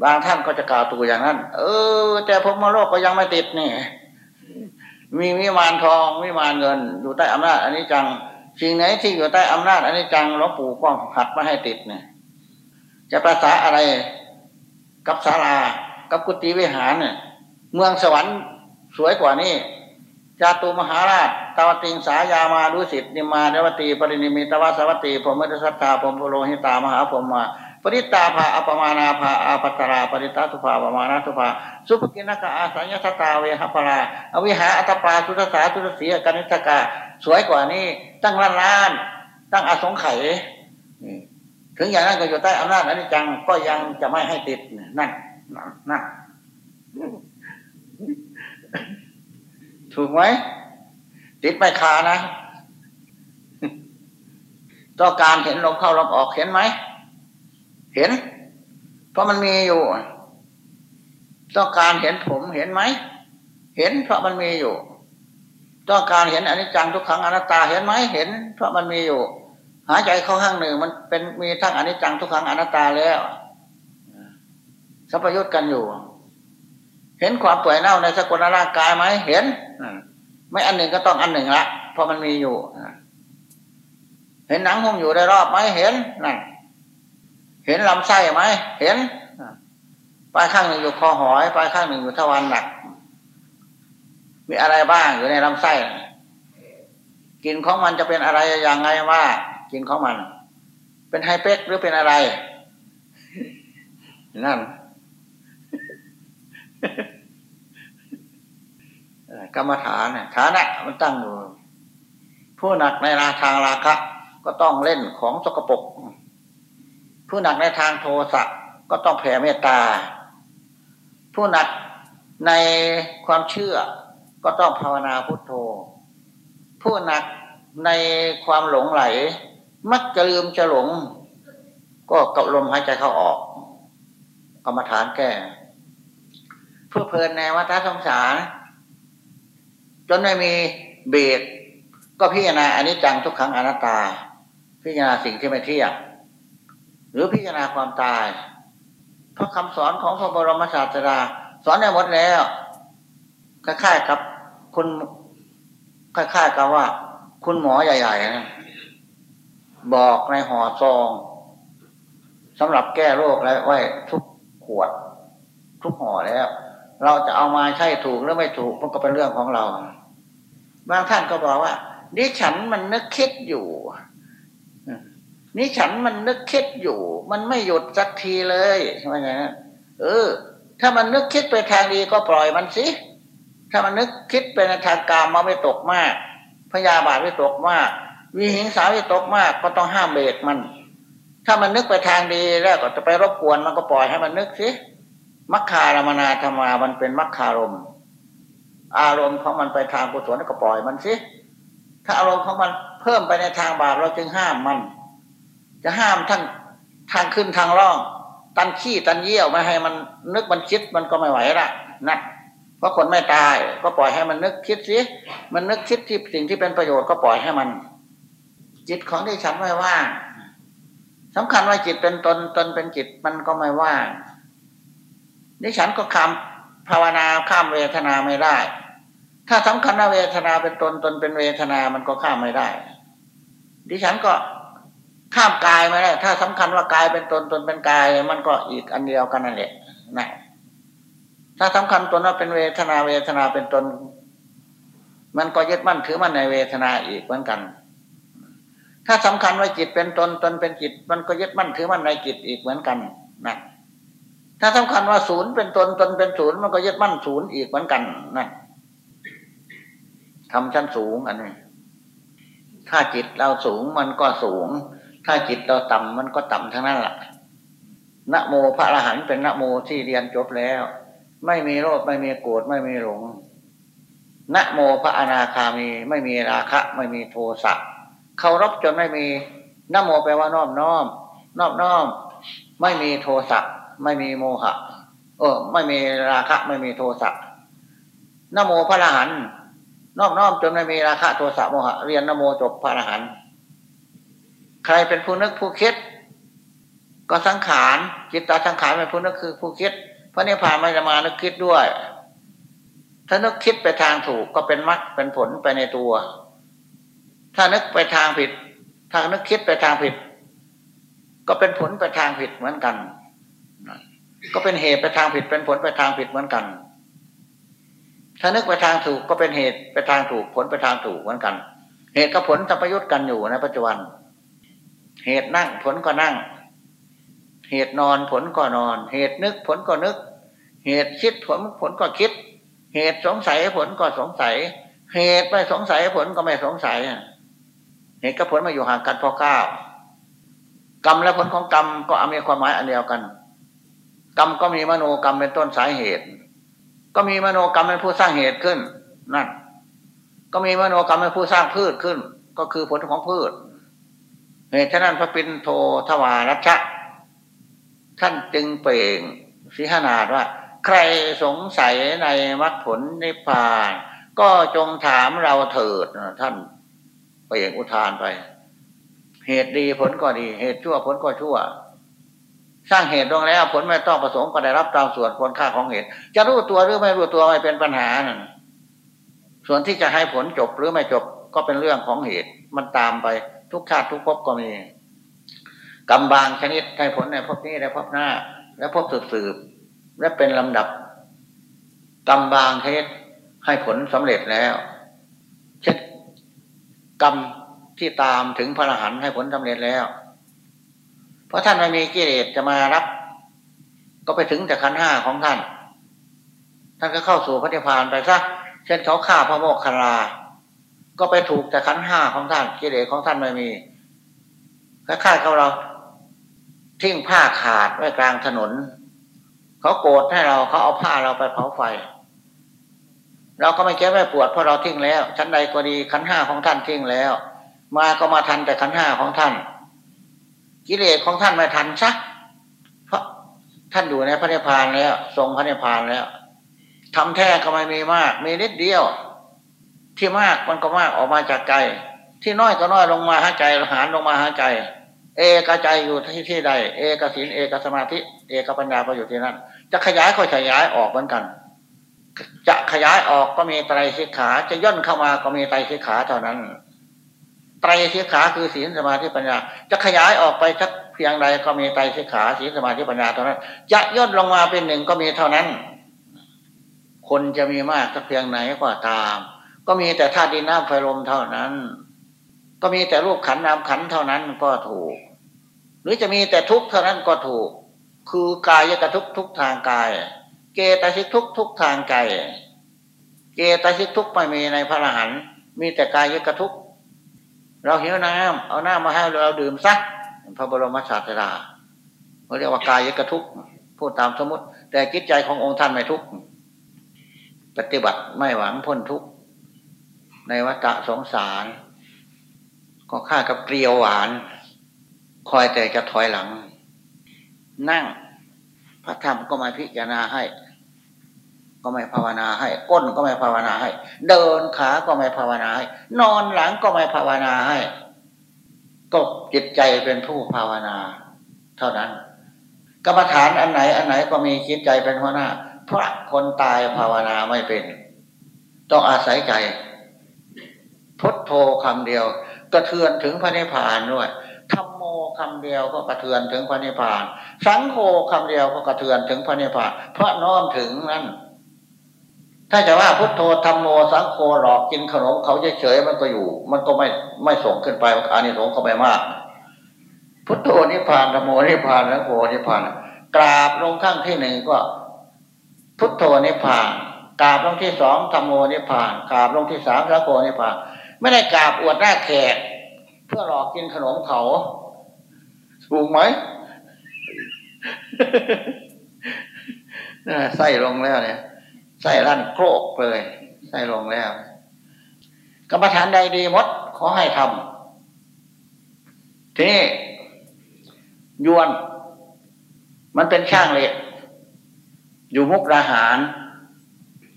บางท่านก็จะกล่าวตัวอย่างนั้น เออ แต่พมโลกก็ยังไม่ติดนี่ มีวิมานทองวิมานเงิน อยู่ใต้อำนาจอันนี้จังสิ่งไหนที่อยู่ใต้อำนาจอันนี้จังหลวงปู่ก็หัดมาให้ติดเนี่ยจะภาษาอะไรกับศาลา กับกุฏิวิหารเนี่ยเมืองสวรรค์สวยกว่านี้ จาตุมหาราชตาวติงสายามาดุสิตนิมาเดวตีปรินิมิตวสวัตีพรมเมตสัทธาพรมโลหิตามหาพรมมาปริตาภาอปมานาภาอาปัตราปริตาสุภาปมานาสุภาสุภกินกะอาสัญญาตาเวหปราอวิหาอัตปาสุทสาสุทสีกนิตกาสวยกว่านี้ ตั้งล้านล้านตั้งอาสงไขยถึงอย่างนั้นก็อยู่ใต้อำนาจอนิจจังก็ยังจะไม่ให้ติดนั่นนั่น ถูกไหมติดไม่คานะ ต้องการเห็นลมเข้าลมออกเห็นไหม เห็น เพราะมันมีอยู่ ต้องการเห็นผมเห็นไหม เห็นเพราะมันมีอยู่ ต้องการเห็นอนิจจังทุกขังอนัตตาเห็นไหมเห็น เพราะมันมีอยู่ หายใจเข้าข้างหนึ่ง มันเป็นมีทั้งอนิจจังทุกขังอนัตตาแล้วสัพยุตกันอยู่ เห็นความป่วยเน่าในสกุลร่างกายไหมเห็นไม่อันหนึ่งก็ต้องอันหนึ่งละเพราะมันมีอยู่เห็นหนังหุ้มอยู่ได้รอบไหมเห็นนั่นเห็นลำไส้ไหมเห็นปลายข้างหนึ่งอยู่คอหอยปลายข้างหนึ่งอยู่ทวารหนัก มีอะไรบ้างอยู่ในลำไส้กินของมันจะเป็นอะไรอย่างไงว่ากินของมัน เป็นไฮเป็กหรือเป็นอะไร นั่น กรรมฐานฐานะมันตั้งอยู่ ผู้หนักในราทางราคะ ก็ต้องเล่นของสกปรกผู้หนักในทางโทสะก็ต้องแผ่เมตตา ผู้หนักในความเชื่อ ก็ต้องภาวนาพุทโธ ผู้หนักในความหลงไหล มักจะลืมจะหลง ก็กับลมหายใจเข้าออก กรรมฐานแก้ เพื่อเพลินในวัฏสงสาร จนไม่มีเบรกก็พิจารณาอนิจจังทุกครั้งอนัตตา พิจารณาสิ่งที่ไม่เที่ยงหรือพิจารณาความตาย เพราะคำสอนของพระบรมศาสดา สอนได้หมดแล้วคล้ายๆกับคุณคล้ายๆกับว่า คุณหมอใหญ่ๆนะบอกในห่อซองสำหรับแก้โรคและไว้ทุกขวด ทุกห่อแล้ว เราจะเอามาใช่ถูกหรือไม่ถูกมันก็เป็นเรื่องของเรา บางท่านก็บอกว่าดิฉันมันนึกคิดอยู่นี่ฉันมันนึกคิดอยู่ มันไม่หยุดสักทีเลยใช่ไหมนะเออ ถ้ามันนึกคิดไปทางดีก็ปล่อยมันสิถ้ามันนึกคิดไปในทางกามมาไม่ตกมาก พยาบาทไม่ตกมาก วิหิงสาไม่ตกมาก ก็ต้องห้ามเบรกมัน ถ้ามันนึกไปทางดีแล้วก็จะไปรบกวนมันก็ปล่อยให้มันนึกสิ มัคคารมนาธรรมามันเป็นมัคคารม อารมณ์ของมันไปทางกุศลก็ปล่อยมันสิถ้าอารมณ์ของมันเพิ่มไปในทางบาปเราจึงห้ามมัน จะห้ามทั้งทางขึ้นทางล่อง ตันขี้ตันเยี่ยวไม่ให้มันนึกมันคิดมันก็ไม่ไหวละนะเพราะคนไม่ตายก็ปล่อยให้มันนึกคิดสิมันนึกคิดที่สิ่งที่เป็นประโยชน์ก็ปล่อยให้มัน จิตของที่ฉันไม่ว่างสำคัญว่าจิตเป็นตนตนเป็นจิตมันก็ไม่ว่าง นี่ฉันก็คำภาวนาข้ามเวทนาไม่ได้ ถ้าสำคัญว่าเวทนาเป็นตนตนเป็นเวทนามันก็ข้ามไม่ได้ ดิฉันก็ข้ามกายไม่ได้ถ้าสำคัญว่ากายเป็นตนตนเป็นกาย มันก็อีกอันเดียวกันนั่นแหละนะถ้าสำคัญตนว่าเป็นเวทนาเวทนาเป็นตน มันก็ยึดมั่นถือมั่นในเวทนาอีกเหมือนกัน ถ้าสำคัญว่าจิตเป็นตนตนเป็นจิต มันก็ยึดมั่นถือมั่นในจิตอีกเหมือนกันนะ ถ้าสำคัญว่าศูนย์เป็นตนตนเป็นศูนย์มันก็ยึดมั่นศูนย์อีกเหมือนกันนะทำชั้นสูงอันนี้ถ้าจิตเราสูงมันก็สูง ถ้าจิตเราต่ำมันก็ต่ำทั้งนั้นแหละนะโมพระอรหันต์เป็นนะโมที่เรียนจบแล้ว ไม่มีโลภไม่มีโกรธไม่มีหลงนะโมพระอนาคามีไม่มีราคะ ไม่มีโทสะเคารพจนไม่มีนะโมแปลว่าน้อมน้อมน้อมน้อมไม่มีโทสะ ไม่มีโมหะ เออ ไม่มีราคะไม่มีโทสะนโมพระอรหันต์น้อมน้อมจนไม่มีราคะโทสะโมหะ เรียนนโมจบพระอรหันต์ใครเป็นผู้นึกผู้คิด ก็สังขารจิตตาสังขารเป็นผู้นึกคือผู้คิดพระนิพพานไม่จะมานึกคิดด้วย ถ้านึกคิดไปทางถูกก็เป็นมรรคเป็นผลไปในตัว ถ้านึกไปทางผิด ถ้านึกคิดไปทางผิด ก็เป็นผลไปทางผิดเหมือนกัน ก็เป็นเหตุไปทางผิดเป็นผลไปทางผิดเหมือนกัน ถ้านึกไปทางถูกก็เป็นเหตุไปทางถูกผลไปทางถูกเหมือนกัน เหตุกับผลจะประยุทธ์กันอยู่ในปัจจุบัน เหตุนั่งผลก็นั่ง เหตุนอนผลก็นอน เหตุนึกผลก็นึก เหตุคิดผลผลก็คิด เหตุสงสัยผลก็สงสัย เหตุไม่สงสัยผลก็ไม่สงสัยเหตุกับผลมาอยู่ห่างกันพอเก้ากรรมและผลของกรรมก็มีความหมายอันเดียวกัน กรรมก็มีมโนกรรมเป็นต้นสายเหตุ ก็มีมโนกรรมเป็นผู้สร้างเหตุขึ้นนั่นก็มีมโนกรรมเป็นผู้สร้างพืชขึ้น ก็คือผลของพืชเหตุฉะนั้นพระปินโททวารัชะท่านจึงเปล่งสิหนาดว่า ใครสงสัยในมรรคผลนิพพาน ก็จงถามเราเถิดท่านเปล่งอุทานไป เหตุดีผลก็ดี เหตุชั่วผลก็ชั่ว สร้างเหตุลงแล้วผลไม่ต้องประสงค์ก็ได้รับตามส่วนควรค่าของเหตุ จะรู้ตัวหรือไม่รู้ตัวไม่เป็นปัญหานั่นส่วนที่จะให้ผลจบหรือไม่จบก็เป็นเรื่องของเหตุ มันตามไปทุกชาติทุกภพก็มีกรรมบางชนิดให้ผลในภพนี้ในภพหน้า และภพสืบสืบและเป็นลำดับกรรมบางชนิดให้ผลสำเร็จแล้วเช่นกรรมที่ตามถึงพระอรหันต์ให้ผลสำเร็จแล้ว เพราะท่านไม่มีกิเลสจะมารับ ก็ไปถึงแต่ขันห้าของท่าน ท่านก็เข้าสู่พระนิพพานไปซะเช่นเขาฆ่าพระโมกขลาก็ไปถูกแต่ขันห้าของท่าน กิเลสของท่านไม่มีคล้ายๆเขาเราทิ้งผ้าขาดไว้กลางถนน เขาโกรธให้เราเขาเอาผ้าเราไปเผาไฟ เราก็ไม่แก้ไม่ปวดเพราะเราทิ้งแล้วชั้นใดก็ดีขันห้าของท่านทิ้งแล้ว มาก็มาทันแต่ขันห้าของท่าน กิเลสของท่านไม่ทันซักเพราะท่านอยู่ในพระนิพพานแล้ว ทรงพระนิพพานแล้วทำแท้ก็ไม่มีมาก มีนิดเดียว ที่มากมันก็มากออกมาจากใจที่น้อยก็น้อยลงมาหาใจหารลงมาหาใจ เอกใจอยู่ที่ที่ใด เอกศีลเอกสมาธิ เอกปัญญาก็อยู่ที่นั่นจะขยายก็ขยายออกเหมือนกัน จะขยายออกก็มีไตรสิกขา จะย่นเข้ามาก็มีไตรสิกขาเท่านั้น ไตรสิกขาคือศีลสมาธิปัญญา จะขยายออกไปสักเพียงใดก็มีไตรสิกขาศีลสมาธิปัญญาเท่านั้น จะย่นลงมาเป็นหนึ่งก็มีเท่านั้น คนจะมีมากสักเพียงไหนก็ตาม ก็มีแต่ธาตุดินน้ำไฟลมเท่านั้น ก็มีแต่รูปขันน้ำขันเท่านั้นก็ถูก หรือจะมีแต่ทุกเท่านั้นก็ถูก คือกายกระทุกทุกทางกาย เกตสิกทุกทุกทางใจเกตสิกทุกไม่มีในพระอรหันต์มีแต่กายกระทุก เราหิวน้ำเอาน้ำมาให้เราดื่มซักพระบรมศาสดาเขาเรียกว่ากายกระทุกพูดตามสมมติ แต่จิตใจขององค์ท่านไม่ทุกปฏิบัติไม่หวังพ้นทุกในวัฏสงสาร ก็ค่ากับเกลียวหวาน คอยแต่จะถอยหลัง นั่ง พระธรรมก็มาพิจารณาให้ ก็ไม่ภาวนาให้ ก้นก็ไม่ภาวนาให้ เดินขาก็ไม่ภาวนาให้ นอนหลังก็ไม่ภาวนาให้ก็จิตใจเป็นผู้ภาวนา เท่านั้น กรรมฐานอันไหนอันไหนก็มีจิตใจเป็นหัวหน้า พระคนตายภาวนาไม่เป็น ต้องอาศัยใจพุทโธคำเดียว กระเทือนถึงพระนิพพานด้วยธรรมโมคำเดียวก็กระเทือนถึงพระนิพพาน สังโฆคำเดียวก็กระเทือนถึงพระนิพพานเพราะน้อมถึงนั้น ถ้าจะว่าพุทโธธรรมโมสังโฆหลอกกินขนมเขาเฉยๆมันก็อยู่ มันก็ไม่ไม่ส่งขึ้นไปอานิสงส์เขาไปมาก พุทโธนิพพานธรรมโมนิพพานสังโฆนิพพานกราบลงข้างที่หนึ่งก็ พุทโธนิพพานกราบลงที่สองธรรมโมนิพพานกราบลงที่สามพระโกนิพพาน ไม่ได้กราบอวดหน้าแขกเพื่อหลอกกินขนมเขาถูกไหมใส่ลงแล้วเนี่ย ใส่รั่นโครกเลย ใส่ลงแล้ว กรรมฐานใดดีมดขอให้ทำทีนี้ยวน มันเป็นช่างเหล็ก อยู่มุกดาหาร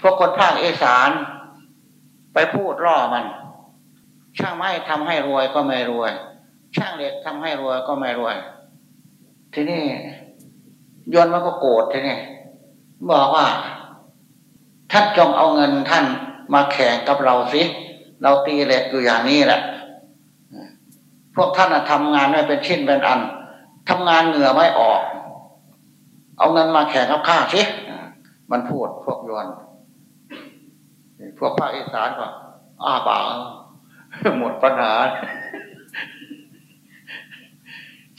พวกคนภาคเอสาน ไปพูดล่อมัน ช่างไม้ทำให้รวยก็ไม่รวย ช่างเหล็กทำให้รวยก็ไม่รวย ทีนี้ยวนมันก็โกรธทีนี้บอกว่า ท่านจงเอาเงินท่านมาแข่งกับเราสิ เราตีเหล็กอยู่อย่างนี้แหละ พวกท่านทำงานไม่เป็นชิ้นเป็นอันทำงานเหงื่อไม่ออก เอาเงินมาแข่งกับข้าสิ มันพูดพวกยวนพวกภาคอีสานก็อ้าปากหมดปัญหา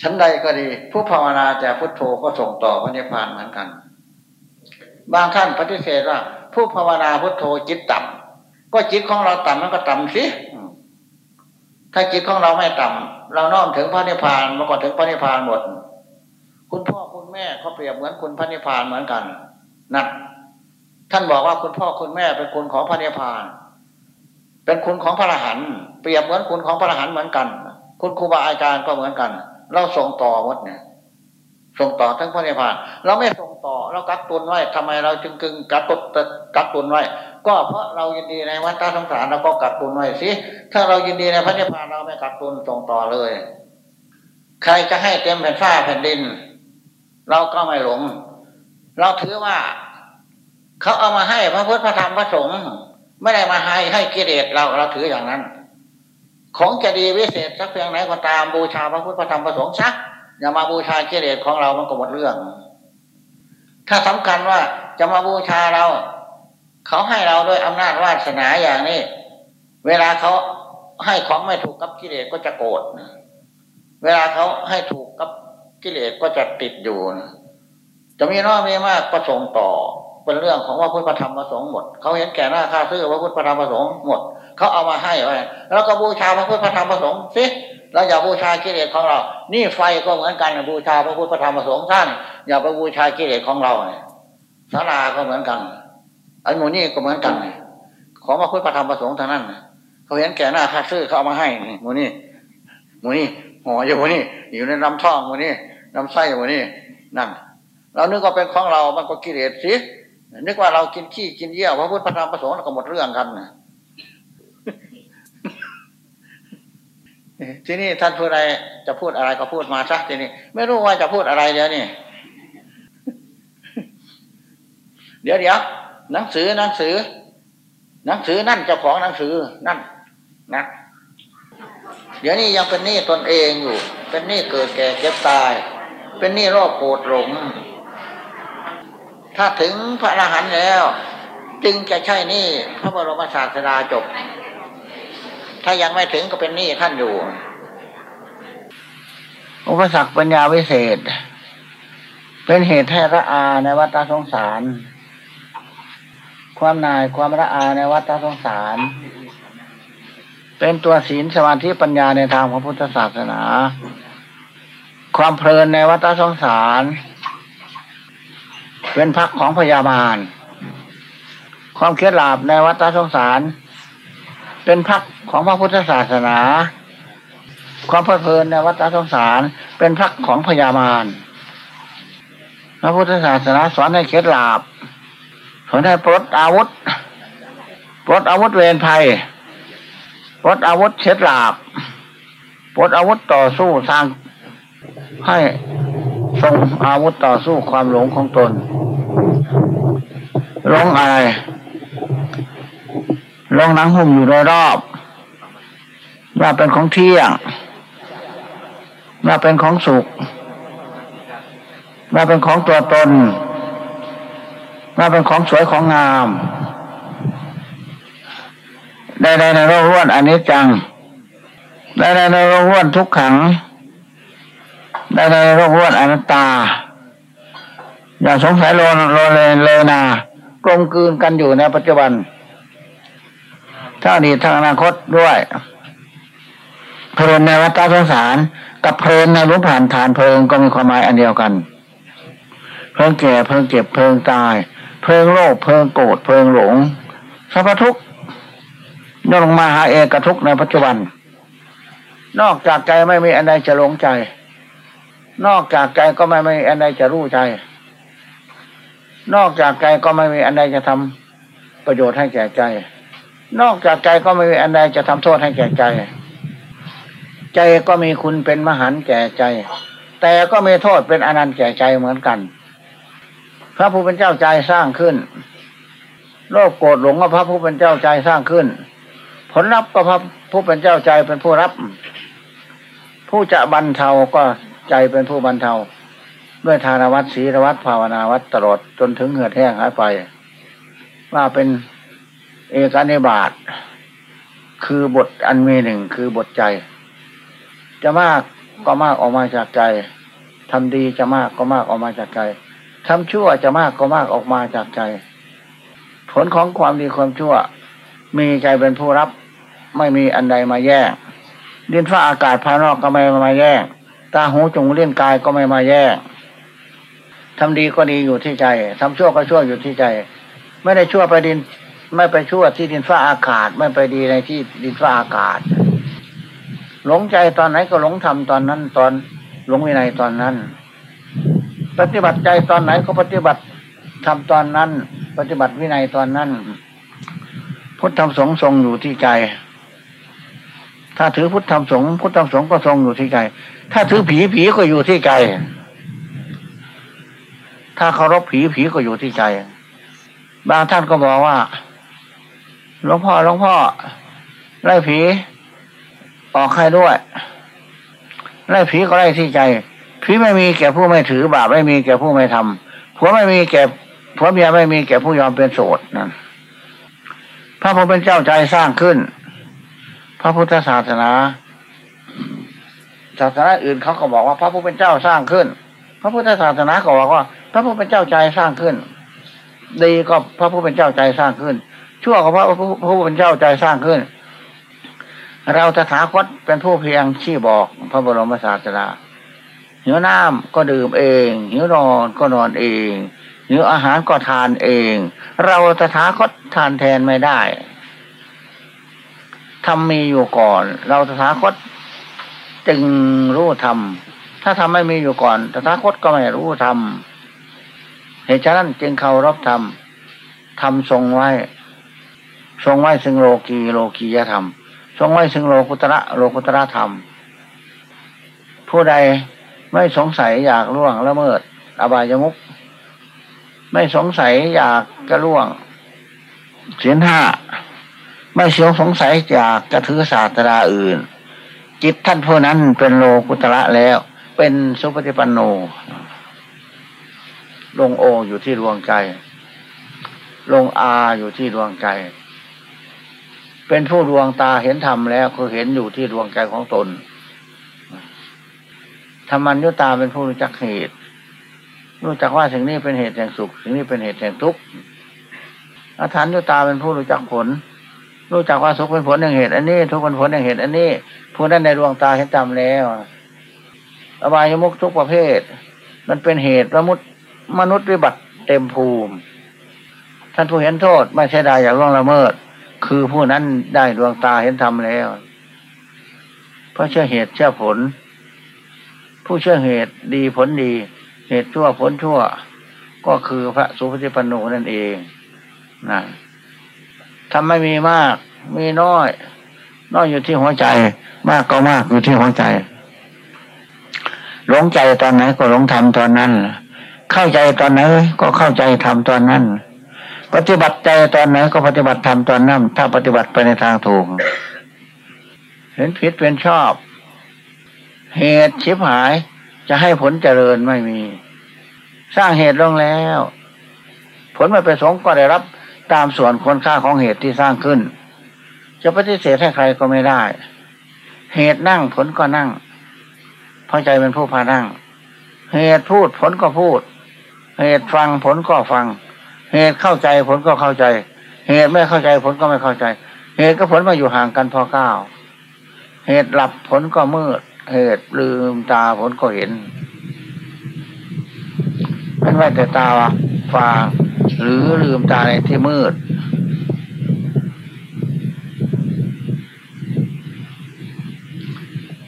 ชั้นใดก็ดี ผู้ภาวนาแต่พุทโธก็ส่งต่อพระนิพพานเหมือนกัน บางท่านปฏิเสธว่า ผู้ภาวนาพุทโธจิตต่ำก็จิตของเราต่ำมันก็ต่ำสิถ้าจิตของเราไม่ต่ำเราน้อมถึงพระนิพพานมันก็ถึงพระนิพพานหมด คุณพ่อคุณแม่เขาเปรียบเหมือนคุณพระนิพพานเหมือนกันนั่นท่านบอกว่าคุณพ่อคุณแม่เป็นคุณของพระนิพพาน เป็นคุณของพระอรหันต์เปรียบเหมือนคุณของพระอรหันต์เหมือนกัน คุณครูบาอาจารย์ก็เหมือนกัน เราส่งต่อหมดเนี่ย ส่งต่อทั้งพระนิพพาน เราไม่ส่งต่อเรากักตุนไว้ทำไมเราจึงกึงกักตุนกักตุนไว้ ก็เพราะเรายินดีในวัฏสงสารเราก็กักตุนไว้สิถ้าเรายินดีในพระนิพพานเราไม่กักตุนส่งต่อเลย ใครจะให้เต็มแผ่นฟ้าแผ่นดิน เราก็ไม่หลง เราถือว่าเขาเอามาให้พระพุทธพระธรรมพระสงฆ์ไม่ได้มาให้ให้กิเลสเราเราถืออย่างนั้น ของจะดีวิเศษสักเพียงไหนก็ตามบูชาพระพุทธพระธรรมพระสงฆ์ซัก อย่ามาบูชากิเลสของเรามันก็หมดเรื่อง ถ้าสำคัญว่าจะมาบูชาเรา เขาให้เราด้วยอำนาจวาสนาอย่างนี้ เวลาเขาให้ของไม่ถูกกับกิเลสก็จะโกรธเวลาเขาให้ถูกกับกิเลสก็จะติดอยู่จะมีน้อยมีมากก็ส่งต่อเป็นเรื่องของว่าพุทธธรรมประสงค์หมด เขาเห็นแก่หน้าค่าซื้อว่าพุทธธรรมประสงค์หมด เขาเอามาให้ไว้แล้วก็บูชาพระพุทธธรรมประสงค์สิ เราอย่าบูชากิเลสของเรา นี่ไฟก็เหมือนกันบูชาพระพุทธธรรมประสงค์ท่าน อย่าไปบูชากิเลสของเราเนี่ยศาลาก็เหมือนกันไอ้หมูนี่ก็เหมือนกันของพระพุทธธรรมประสงค์ทั้งนั้นเขาเห็นแก่หน้าค่าซื้อเขาเอามาให้หมูนี่หมูนี่ห่ออยู่หมูนี่อยู่ในลำท้องหมูนี่ลำไส้หมูนี่นั่นเรานึกว่าเป็นของเรา มันก็กิเลสสินึกว่าเรากินขี้กินเยี่ยวพระพุทธธรรมประสงค์ก็หมดเรื่องกันนะ ที่นี่ท่านผู้ใดจะพูดอะไรก็พูดมาสักทีนี้ไม่รู้ว่าจะพูดอะไรเดี๋ยวนี้เดี๋ยวเดี๋ยวหนังสือหนังสือ หนังสือนั่นเจ้าของหนังสือนั่นนะเดี๋ยวนี้ยังเป็นหนี้ตนเองอยู่ เป็นหนี้เกิดแก่เก็บตาย เป็นหนี้โรคโกรธหลง ถ้าถึงพระอรหันต์แล้ว จึงจะใช่หนี้พระบรมศาสดาจบ ถ้ายังไม่ถึงก็เป็นหนี้ท่านอยู่ อุปสรรคปัญญาวิเศษ เป็นเหตุให้ระอาในวัฏสงสาร ความนายความระอาในวัฏสงสาร เป็นตัวศีลสมาธิปัญญาในทางพระพุทธศาสนา ความเพลินในวัฏสงสาร เป็นพักของพยาบาลความเครียดหลาบในวัฏสงสาร เป็นพักของพระพุทธศาสนา ความเพลิดเพลินในวัฏสงสาร เป็นพักของพยาบาลพระพุทธศาสนาสอนให้เคล็ดลาบสอนให้ปลดอาวุธปลดอาวุธเวรภัยปลดอาวุธเคล็ดลาบปลดอาวุธต่อสู้สร้างให้ทรงอาวุธต่อสู้ความหลงของตนหลงอะไร หลงหนังหุ้มอยู่โดยรอบ ว่าเป็นของเที่ยง ว่าเป็นของสุข ว่าเป็นของตัวตน ว่าเป็นของสวยของงามได้ในโลกล้วนอันนี้จังใดๆ ในโลกล้วนทุกขังใดๆ ในโลกล้วนอนัตตา อย่าสงสัยโลนโลเลเลนา กลมกลืนกันอยู่ในปัจจุบัน ทั้งอดีตทั้งอนาคตด้วยเพลินในวัฏสงสาร กับเพลินในรูปผ่านฐานเพลิงก็มีความหมายอันเดียวกัน เพลิงแก่เพลิงเจ็บเพลิงตาย เพลิงโลภเพลิงโกรธเพลิงหลงสัพพทุกย่อลงมาหาเอกทุกในปัจจุบัน นอกจากใจไม่มีอันใดจะหลงใจ นอกจากใจก็ไม่มีอันใดจะรู้ใจ นอกจากใจก็ไม่มีอันใดจะทำประโยชน์ให้แก่ใจ นอกจากใจก็ไม่มีอันใดจะทำโทษให้แก่ใจ ใจก็มีคุณเป็นมหันแก่ใจ แต่ก็มีโทษเป็นอนันต์แก่ใจเหมือนกัน พระผู้เป็นเจ้าใจสร้างขึ้น โลภโกรธหลงก็พระผู้เป็นเจ้าใจสร้างขึ้น ผลลัพธ์ก็พระผู้เป็นเจ้าใจเป็นผู้รับ ผู้จะบรรเทาก็ใจเป็นผู้บรรเทา ด้วยทานวัตศีลวัตภาวนาวัตตลอดจนถึงเหือดแห้งหายไป ว่าเป็น เอกานิบาตคือบทอันมีหนึ่งคือบทใจ จะมากก็มากออกมาจากใจทำดีจะมากก็มากออกมาจากใจทำชั่วจะมากก็มากออกมาจากใจ ผลของความดีความชั่ว มีใจเป็นผู้รับ ไม่มีอันใดมาแย่งดินฟ้าอากาศภายนอกก็ไม่มาแย่งตาหูจมูกเลี้ยงกายก็ไม่มาแย่งทำดีก็ดีอยู่ที่ใจทำชั่วก็ชั่วอยู่ที่ใจ ไม่ได้ชั่วไปดิน ไม่ไปชั่วที่ดินฟ้าอากาศ ไม่ไปดีในที่ดินฟ้าอากาศ หลงใจตอนไหนก็หลงทำตอนนั้น ตอนหลงวินัยตอนนั้น ปฏิบัติใจตอนไหนก็ปฏิบัติทำตอนนั้น ปฏิบัติวินัยตอนนั้น พุทธธรรมสงฆ์ทรงอยู่ที่ใจ ถ้าถือพุทธธรรมสงฆ์พุทธธรรมสงฆ์ก็ทรงอยู่ที่ใจ ถ้าถือผีผีก็อยู่ที่ใจ ถ้าเคารพผีผีก็อยู่ที่ใจ บางท่านก็บอกว่า หลวงพ่อหลวงพ่อ ไล่ผี ออกใครด้วย ไล่ผีก็ไล่ที่ใจ ผีไม่มีแก่ผู้ไม่ถือบาปไม่มีแก่ผู้ไม่ทำผัวไม่มีแก่ผัวเมียไม่มีแก่ผู้ยอมเป็นโสดนั่นพระพุทธเจ้าใจสร้างขึ้น พระพุทธศาสนาศาสนาอื่นเขาก็บอกว่าพระผู้เป็นเจ้าสร้างขึ้น พระพุทธศาสนาก็บอกว่า พระผู้เป็นเจ้าใจสร้างขึ้น ดีก็พระผู้เป็นเจ้าใจสร้างขึ้น ชั่วก็พระผู้เป็นเจ้าใจสร้างขึ้น เราตถาคตเป็นผู้เพียงชี้บอกพระบรมศาสดาหิวน้ำก็ดื่มเองหิวนอนก็นอนเองหิวอาหารก็ทานเอง เราตถาคตทานแทนไม่ได้ทำมีอยู่ก่อน เราตถาคตจึงรู้ธรรมถ้าทำไม่มีอยู่ก่อนตถาคตก็ไม่รู้ธรรมเหตุฉะนั้นจึงเคารพธรรมทำทรงไว้ ทรงไว้ซึ่งโลกีโลกียธรรม ทรงไว้ซึ่งโลกุตระโลกุตระธรรม ผู้ใดไม่สงสัยอยากล่วงละเมิด อบายมุกไม่สงสัยอยากกระล่วงเสียนห้าไม่เสียวสงสัยอยากกระถือศาสตราอื่น จิตท่านผู้นั้นเป็นโลกุตระแล้ว เป็นสุปฏิปันโนลงโออยู่ที่ดวงใจ ลงอาอยู่ที่ดวงใจ เป็นผู้ดวงตาเห็นธรรมแล้วคือเห็นอยู่ที่ดวงใจของตนธรรมัญญตาเป็นผู้รู้จักเหตุ รู้จักว่าสิ่งนี้เป็นเหตุแห่งสุข สิ่งนี้เป็นเหตุแห่งทุกข์อาถรรพ์ยตาเป็นผู้รู้จักผล รู้จักว่าสุขเป็นผลแห่งเหตุ อันนี้ ทุกข์เป็นผลแห่งเหตุ อันนี้ ผู้นั้นในดวงตาเห็นตามแล้วอบายมุกทุกประเภท มันเป็นเหตุมนุษย์มนุษย์วิบัติเต็มภูมิ ท่านผู้เห็นโทษไม่ใช่ได้อย่างล่วงละเมิด คือผู้นั้นได้ดวงตาเห็นธรรมแล้ว เพราะเชื่อเหตุเชื่อผล ผู้เชื่อเหตุดีผลดี เหตุชั่วผลชั่ว ก็คือพระสุภติปันโนนั่นเองนะทำไม่มีมาก มีน้อย น้อยอยู่ที่หัวใจ มากก็มากอยู่ที่หัวใจหลงใจตอนไหนก็หลงทำตอนนั้นเข้าใจตอนไหนก็เข้าใจทำตอนนั้น ปฏิบัติใจตอนไหนก็ปฏิบัติทำตอนนั้นถ้าปฏิบัติไปในทางถูก เห็นผิดเป็นชอบ เหตุชิบหายจะให้ผลเจริญไม่มี สร้างเหตุลงแล้ว ผลไม่ไปสงก็ได้รับตามส่วนคนค่าของเหตุที่สร้างขึ้น จะปฏิเสธให้ใครก็ไม่ได้ เหตุนั่งผลก็นั่ง เพราะใจเป็นผู้พานั่ง เหตุพูดผลก็พูด เหตุฟังผลก็ฟัง เหตุเข้าใจผลก็เข้าใจ เหตุไม่เข้าใจผลก็ไม่เข้าใจ เหตุก็ผลมาอยู่ห่างกันพอเก้าเหตุหลับผลก็มืด เหตุลืมตาผลก็เห็นเป็นไว้แต่ตาฟางหรือลืมตาในที่มืด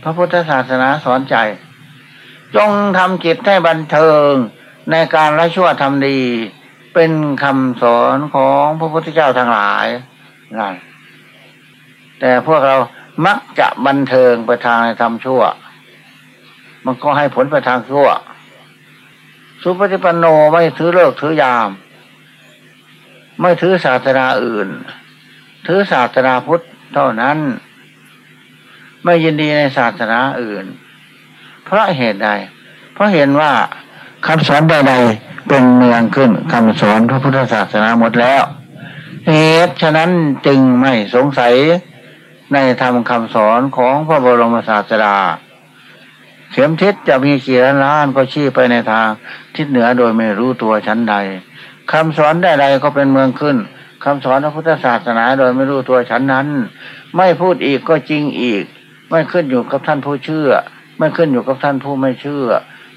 พระพุทธศาสนาสอนใจ จงทำจิตให้บันเทิงในการละชั่วทำดี เป็นคำสอนของพระพุทธเจ้าทั้งหลายนั่นแต่พวกเรามักจะบันเทิงไปทางทำชั่ว มันก็ให้ผลไปทางชั่ว สุปฏิปันโนไม่ถือเลิกถือยาม ไม่ถือศาสนาอื่น ถือศาสนาพุทธเท่านั้น ไม่ยินดีในศาสนาอื่น เพราะเหตุใด เพราะเห็นว่า คำสอนใดๆเป็นเมืองขึ้นคำสอนพระพุทธศาสนาหมดแล้วเหตุฉะนั้นจึงไม่สงสัยในธรรมคำสอนของพระบรมศาสดา เข็มทิศจะมีกี่ล้านล้านก็ชี้ไปในทางทิศเหนือโดยไม่รู้ตัวชั้นใดคำสอนใดๆก็เป็นเมืองขึ้นคำสอนพระพุทธศาสนาโดยไม่รู้ตัวชั้นนั้น ไม่พูดอีกก็จริงอีก ไม่ขึ้นอยู่กับท่านผู้เชื่อ ไม่ขึ้นอยู่กับท่านผู้ไม่เชื่อ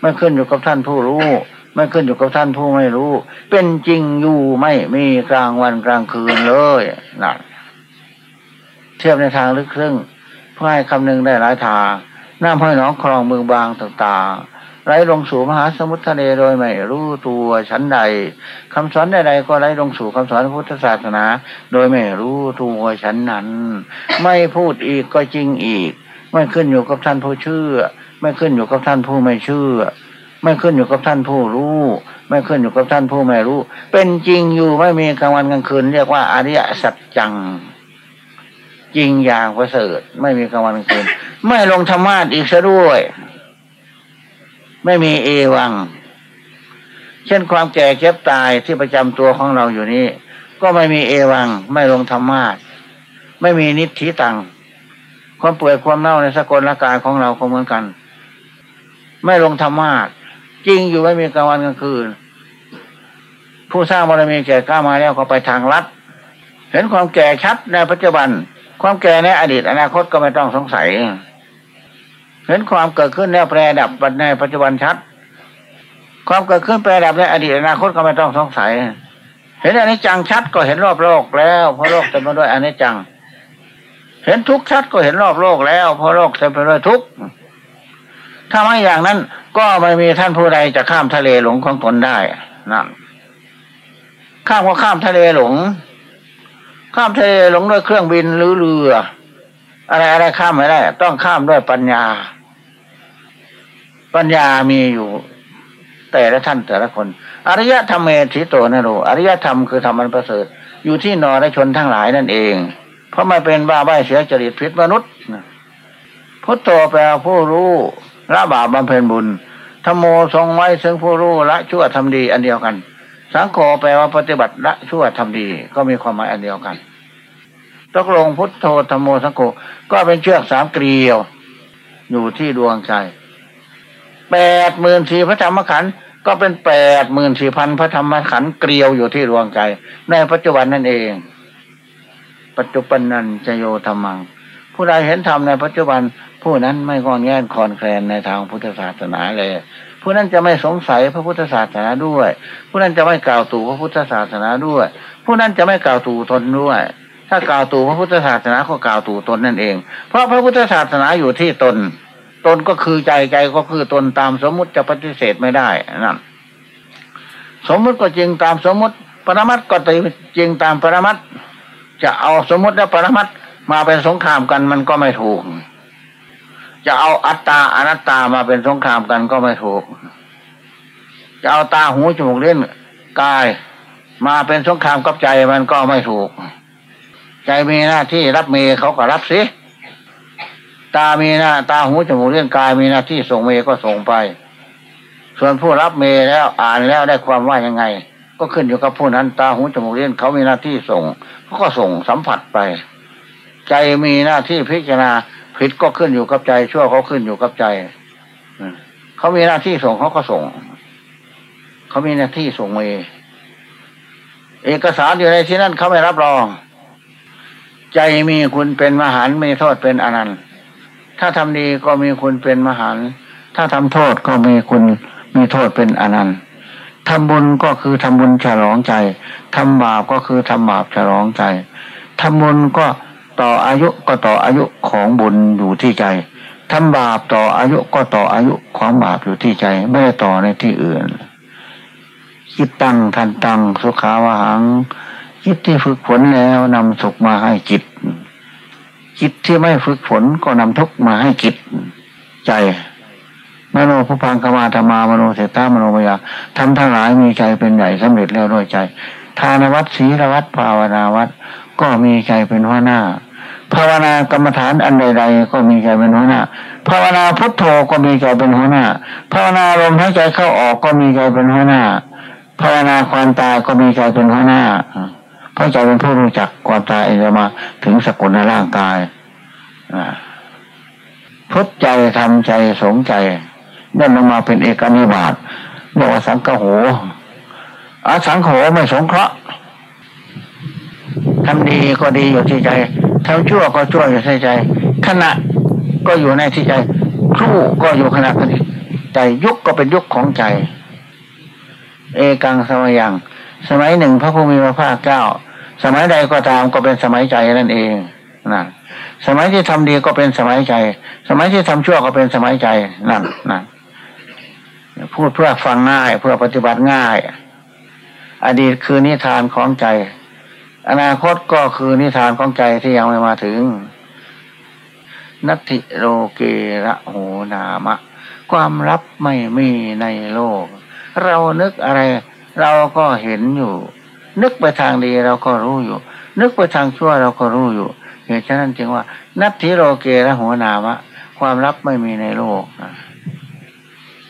ไม่ขึ้นอยู่กับท่านผู้รู้ ไม่ขึ้นอยู่กับท่านผู้ไม่รู้ เป็นจริงอยู่ไม่มีกลางวันกลางคืนเลยนั่นเทียบในทางลึกซึ้งเพื่อให้คำนึงได้หลายทางน้ำห้อยน้องคลองเมืองบางต่างๆไร้ลงสู่มหาสมุทรทะเลโดยไม่รู้ตัวชั้นใดคำสอนใดๆก็ไร้ลงสู่คำสอนพุทธศาสนา โดยไม่รู้ตัวชั้นนั้น ไม่พูดอีกก็จริงอีก ไม่ขึ้นอยู่กับท่านผู้เชื่อ ไม่ขึ้นอยู่กับท่านผู้ไม่เชื่อ ไม่ขึ้นอยู่กับท่านผู้รู้ ไม่ขึ้นอยู่กับท่านผู้ไม่รู้ เป็นจริงอยู่ไม่มีกลางวันกลางคืน เรียกว่าอริยสัจจัง จริงอย่างประเสริฐ ไม่มีกลางวันกลางคืน ไม่ลงธรรมาสอีกซะด้วย ไม่มีเอวัง เช่นความแก่เจ็บตายที่ประจำตัวของเราอยู่นี้ก็ไม่มีเอวัง ไม่ลงธรรมาสไม่มีนิธิตังความเปื่อยความเน่าในสกลร่างกายของเราก็เหมือนกัน ไม่ลงธรรมาสจริงอยู่ไม่มีกลางวันกลางคืน ผู้สร้างบารมีแก่กล้ามาแล้วก็ไปทางลัดเห็นความแก่ชัดในปัจจุบัน ความแก่ในอดีต อนาคตก็ไม่ต้องสงสัย เห็นความเกิดขึ้นแล้วแปรดับในปัจจุบันชัด ความเกิดขึ้นแปรดับในอดีตอนาคตก็ไม่ต้องสงสัย เห็นอนิจจังชัดก็เห็นรอบโลกแล้วเพราะโลกเต็มไปด้วยอนิจจัง เห็นทุกข์ชัดก็เห็นรอบโลกแล้วเพราะโลกเต็มไปด้วยทุกข์ ถ้าไม่อย่างนั้น ก็ไม่มีท่านผู้ใดจะข้ามทะเลหลงของตนได้นั่นข้ามก็ข้ามทะเลหลง ข้ามทะเลหลงด้วยเครื่องบินหรือเรือ อะไรอะไรข้ามไม่ได้ ต้องข้ามด้วยปัญญา ปัญญามีอยู่ แต่ละท่านแต่ละคน อริยธรรมเมธิโตนะโรอริยธรรมคือธรรมันประเสริฐ อยู่ที่นอและชนทั้งหลายนั่นเอง เพราะไม่เป็นบ้าใบเสียจริตพิษมนุษย์พุทโธแปลผู้รู้ ละบาปบำเพ็ญบุญธรรมโมทรงไว้ซึ่งผู้รู้ละชั่วทำดีอันเดียวกัน สังโฆแปลว่าปฏิบัติละชั่วทำดีก็มีความหมายอันเดียวกันตกลงพุทโธธรรมโมสังโฆก็เป็นเชือกสามเกลียว อยู่ที่ดวงใจแปดหมื่นสี่พระธรรมขันธ์ก็เป็นแปดหมื่นสี่พันพระธรรมขันธ์เกลียวอยู่ที่ดวงใจ ในปัจจุบันนั่นเอง ปัจจุบันนันจโยธรรมัง ผู้ใดเห็นธรรมในปัจจุบัน ผู้นั้นไม่งอนแง่นคอนแคลนในทางพุทธศาสนาเลย ผู้นั้นจะไม่สงสัยพระพุทธศาสนาด้วย ผู้นั้นจะไม่กล่าวตู่พระพุทธศาสนาด้วย ผู้นั้นจะไม่กล่าวตู่ตนด้วย ถ้ากล่าวตู่พระพุทธศาสนาก็กล่าวตู่ตนนั่นเอง เพราะพระพุทธศาสนาอยู่ที่ตน ตนก็คือใจใจก็คือตนตามสมมุติจะปฏิเสธไม่ได้นั่นสมมุติก็จริงตามสมมุติปรมัตก็จริงตามปรมัตจะเอาสมมติและปรมัตมาเป็นสงครามกันมันก็ไม่ถูก จะเอาอัตตาอนัตตามาเป็นสงครามกันก็ไม่ถูก จะเอาตาหูจมูกเล่นกาย มาเป็นสงครามกับใจมันก็ไม่ถูก ใจมีหน้าที่รับเมเขาก็รับสิตามีหน้าตาหูจมูกเล่นกายมีหน้าที่ส่งเมก็ส่งไป ส่วนผู้รับเมแล้วอ่านแล้วได้ความว่ายังไง ก็ขึ้นอยู่กับผู้นั้น ตาหูจมูกเล่นเขามีหน้าที่ส่งเขาก็ส่งสัมผัสไป ใจมีหน้าที่พิจารณา ผิดก็ขึ้นอยู่กับใจ ชั่วเขาขึ้นอยู่กับใจเขามีหน้าที่ส่งเขาก็ส่ง เขามีหน้าที่ส่งเมเอกสารอยู่ในที่นั่นเขาไม่รับรอง ใจมีคุณเป็นมหันมีโทษเป็นอนันต์ถ้าทำดีก็มีคุณเป็นมหันถ้าทำโทษก็มีคุณมีโทษเป็นอนันต์ทำบุญก็คือทำบุญฉลองใจทำบาปก็คือทำบาปฉลองใจทำบุญก็ ต่ออายุก็ต่ออายุของบุญอยู่ที่ใจทำบาปต่ออายุก็ต่ออายุของบาปอยู่ที่ใจ ไม่ได้ต่อในที่อื่นคิดตั้งทันตั้งสุขาวหังคิดที่ฝึกฝนแล้วนำสุขมาให้จิตคิดที่ไม่ฝึกฝนก็นำทุกมาให้จิต ใจมโนผู้พังขมาธรรมามโนเสตามโนมยาทำทั้งหลายมีใจเป็นใหญ่สำเร็จแล้วด้วยใจ ทานวัดศีลวัดภาวนาวัดก็มีใจเป็นหัวหน้า ภาวนากรรมฐานอันใดๆก็มีใจเป็นหัวหน้า ภาวนาพุทโธก็มีใจเป็นหัวหน้า ภาวนาลมหายใจเข้าออกก็มีใจเป็นหัวหน้า ภาวนาความตายก็มีใจเป็นหัวหน้าเพราะใจเป็นผู้รู้จักความตายเองมาถึงสกุลในร่างกายพุทใจทำใจสงใจนั่นลงมาเป็นเอกนิบาตเรียกว่าสังฆโหอาสังโหไม่สงเคราะห์ ทำดีก็ดีอยู่ที่ใจทำชั่วก็ชั่วอยู่ที่ใจ ขณะก็อยู่ในที่ใจครู่ก็อยู่ขณะกันใจยุคก็เป็นยุคของใจ เอกังสมัยยังสมัยหนึ่งพระพุทธมีพระภาคเจ้า สมัยใดก็ตามก็เป็นสมัยใจนั่นเองนะสมัยที่ทำดีก็เป็นสมัยใจ สมัยที่ทำชั่วก็เป็นสมัยใจนั่นนั่นพูดเพื่อฟังง่ายเพื่อปฏิบัติง่าย อดีตคือนิทานของใจ อนาคตก็คือนิทานของใจที่ยังไม่มาถึง นัตติโลเกระโหนามะ ความลับไม่มีในโลก เรานึกอะไร เราก็เห็นอยู่ นึกไปทางดีเราก็รู้อยู่ นึกไปทางชั่วเราก็รู้อยู่เหตุฉะนั้นจึงว่า นัตถิโลเกระหัวนามะ ความลับไม่มีในโลก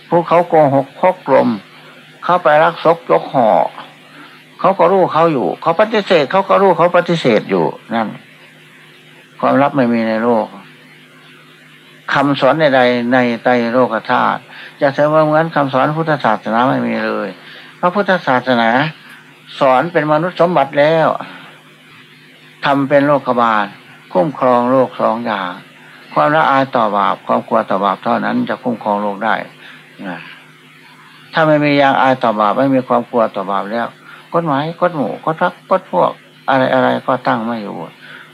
พวกเขาโกหกพกลม เข้าไปรักซกยกห่อ เขาก็รู้เขาอยู่ เขาปฏิเสธ เขาก็รู้เขาปฏิเสธอยู่นั่น ความลับไม่มีในโลกคำสอนใดๆในไตโลกธาตุจะเสมอเหมือนคำสอนพุทธศาสนาไม่มีเลยพระพุทธศาสนา สอนเป็นมนุษย์สมบัติแล้วทำเป็นโลกบาลคุ้มครองโลกสองอย่าง ความละอายต่อบาปความกลัวต่อบาปเท่านั้นจะคุ้มครองโลกได้ถ้าไม่มียางอายต่อบาปไม่มีความกลัวต่อบาปแล้ว กฎหมายกฎหมู่กฎพักกฎพวก อะไรอะไรก็ตั้งไม่อยู่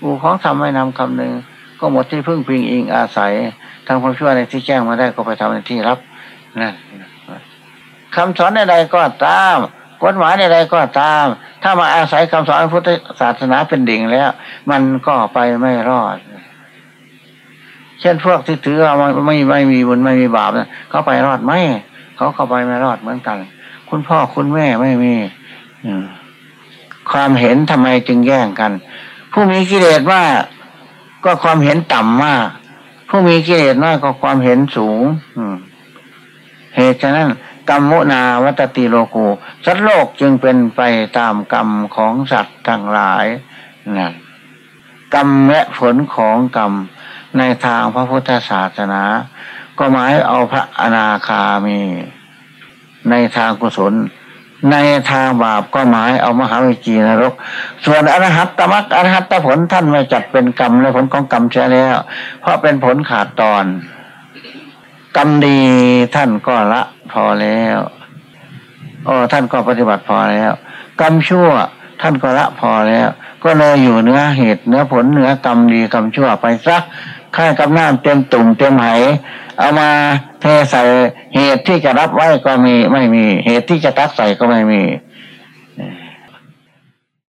อูของทำไม่นำคำหนึ่งก็หมดที่พึ่งพิงอิงอาศัยทางความชั่วในที่แจ้งมาได้ก็ไปทำในที่รับนั่นคำสอนใดๆก็ตามกฎหมายใดๆก็ตาม ถ้ามาอาศัยคำสอนพุทธศาสนาเป็นดิ่งแล้ว มันก็ไปไม่รอด เช่นพวกที่ถือว่าไม่ไม่ไม่มีบุญไม่มีบาปเขาไปรอดไหมเขาเข้าไปไม่รอดเหมือนกัน คุณพ่อคุณแม่ไม่มี ความเห็นทำไมจึงแย่งกัน ผู้มีกิเลสมาก็ความเห็นต่ำมาก ผู้มีกิเลสน้อยก็ความเห็นสูงเหตุฉะนั้นกรรมมุนาวัตติโลกูสัตว์โลกจึงเป็นไปตามกรรมของสัตว์ทั้งหลายนะกรรมและผลของกรรมในทางพระพุทธศาสนา ก็หมายเอาพระอนาคามี ในทางกุศล ในทางบาปก็หมายเอามหาวิจีนรก ส่วนอรหัตตมรรคอรหัตตผลท่านไม่จัดเป็นกรรมและผลของกรรมใช่แล้ว เพราะเป็นผลขาดตอน กรรมดีท่านก็ละพอแล้วโอ้ท่านก็ปฏิบัติพอแล้ว กรรมชั่วท่านก็ละพอแล้ว ก็เลยอยู่เนื้อเหตุเนื้อผลเนื้อกรรมดีกรรมชั่วไปซัก ค่ากับน้ำเต็มตุ่มเต็มไหเอามาเทใส่เหตุที่จะรับไว้ก็มีไม่มี เหตุที่จะตักใส่ก็ไม่มี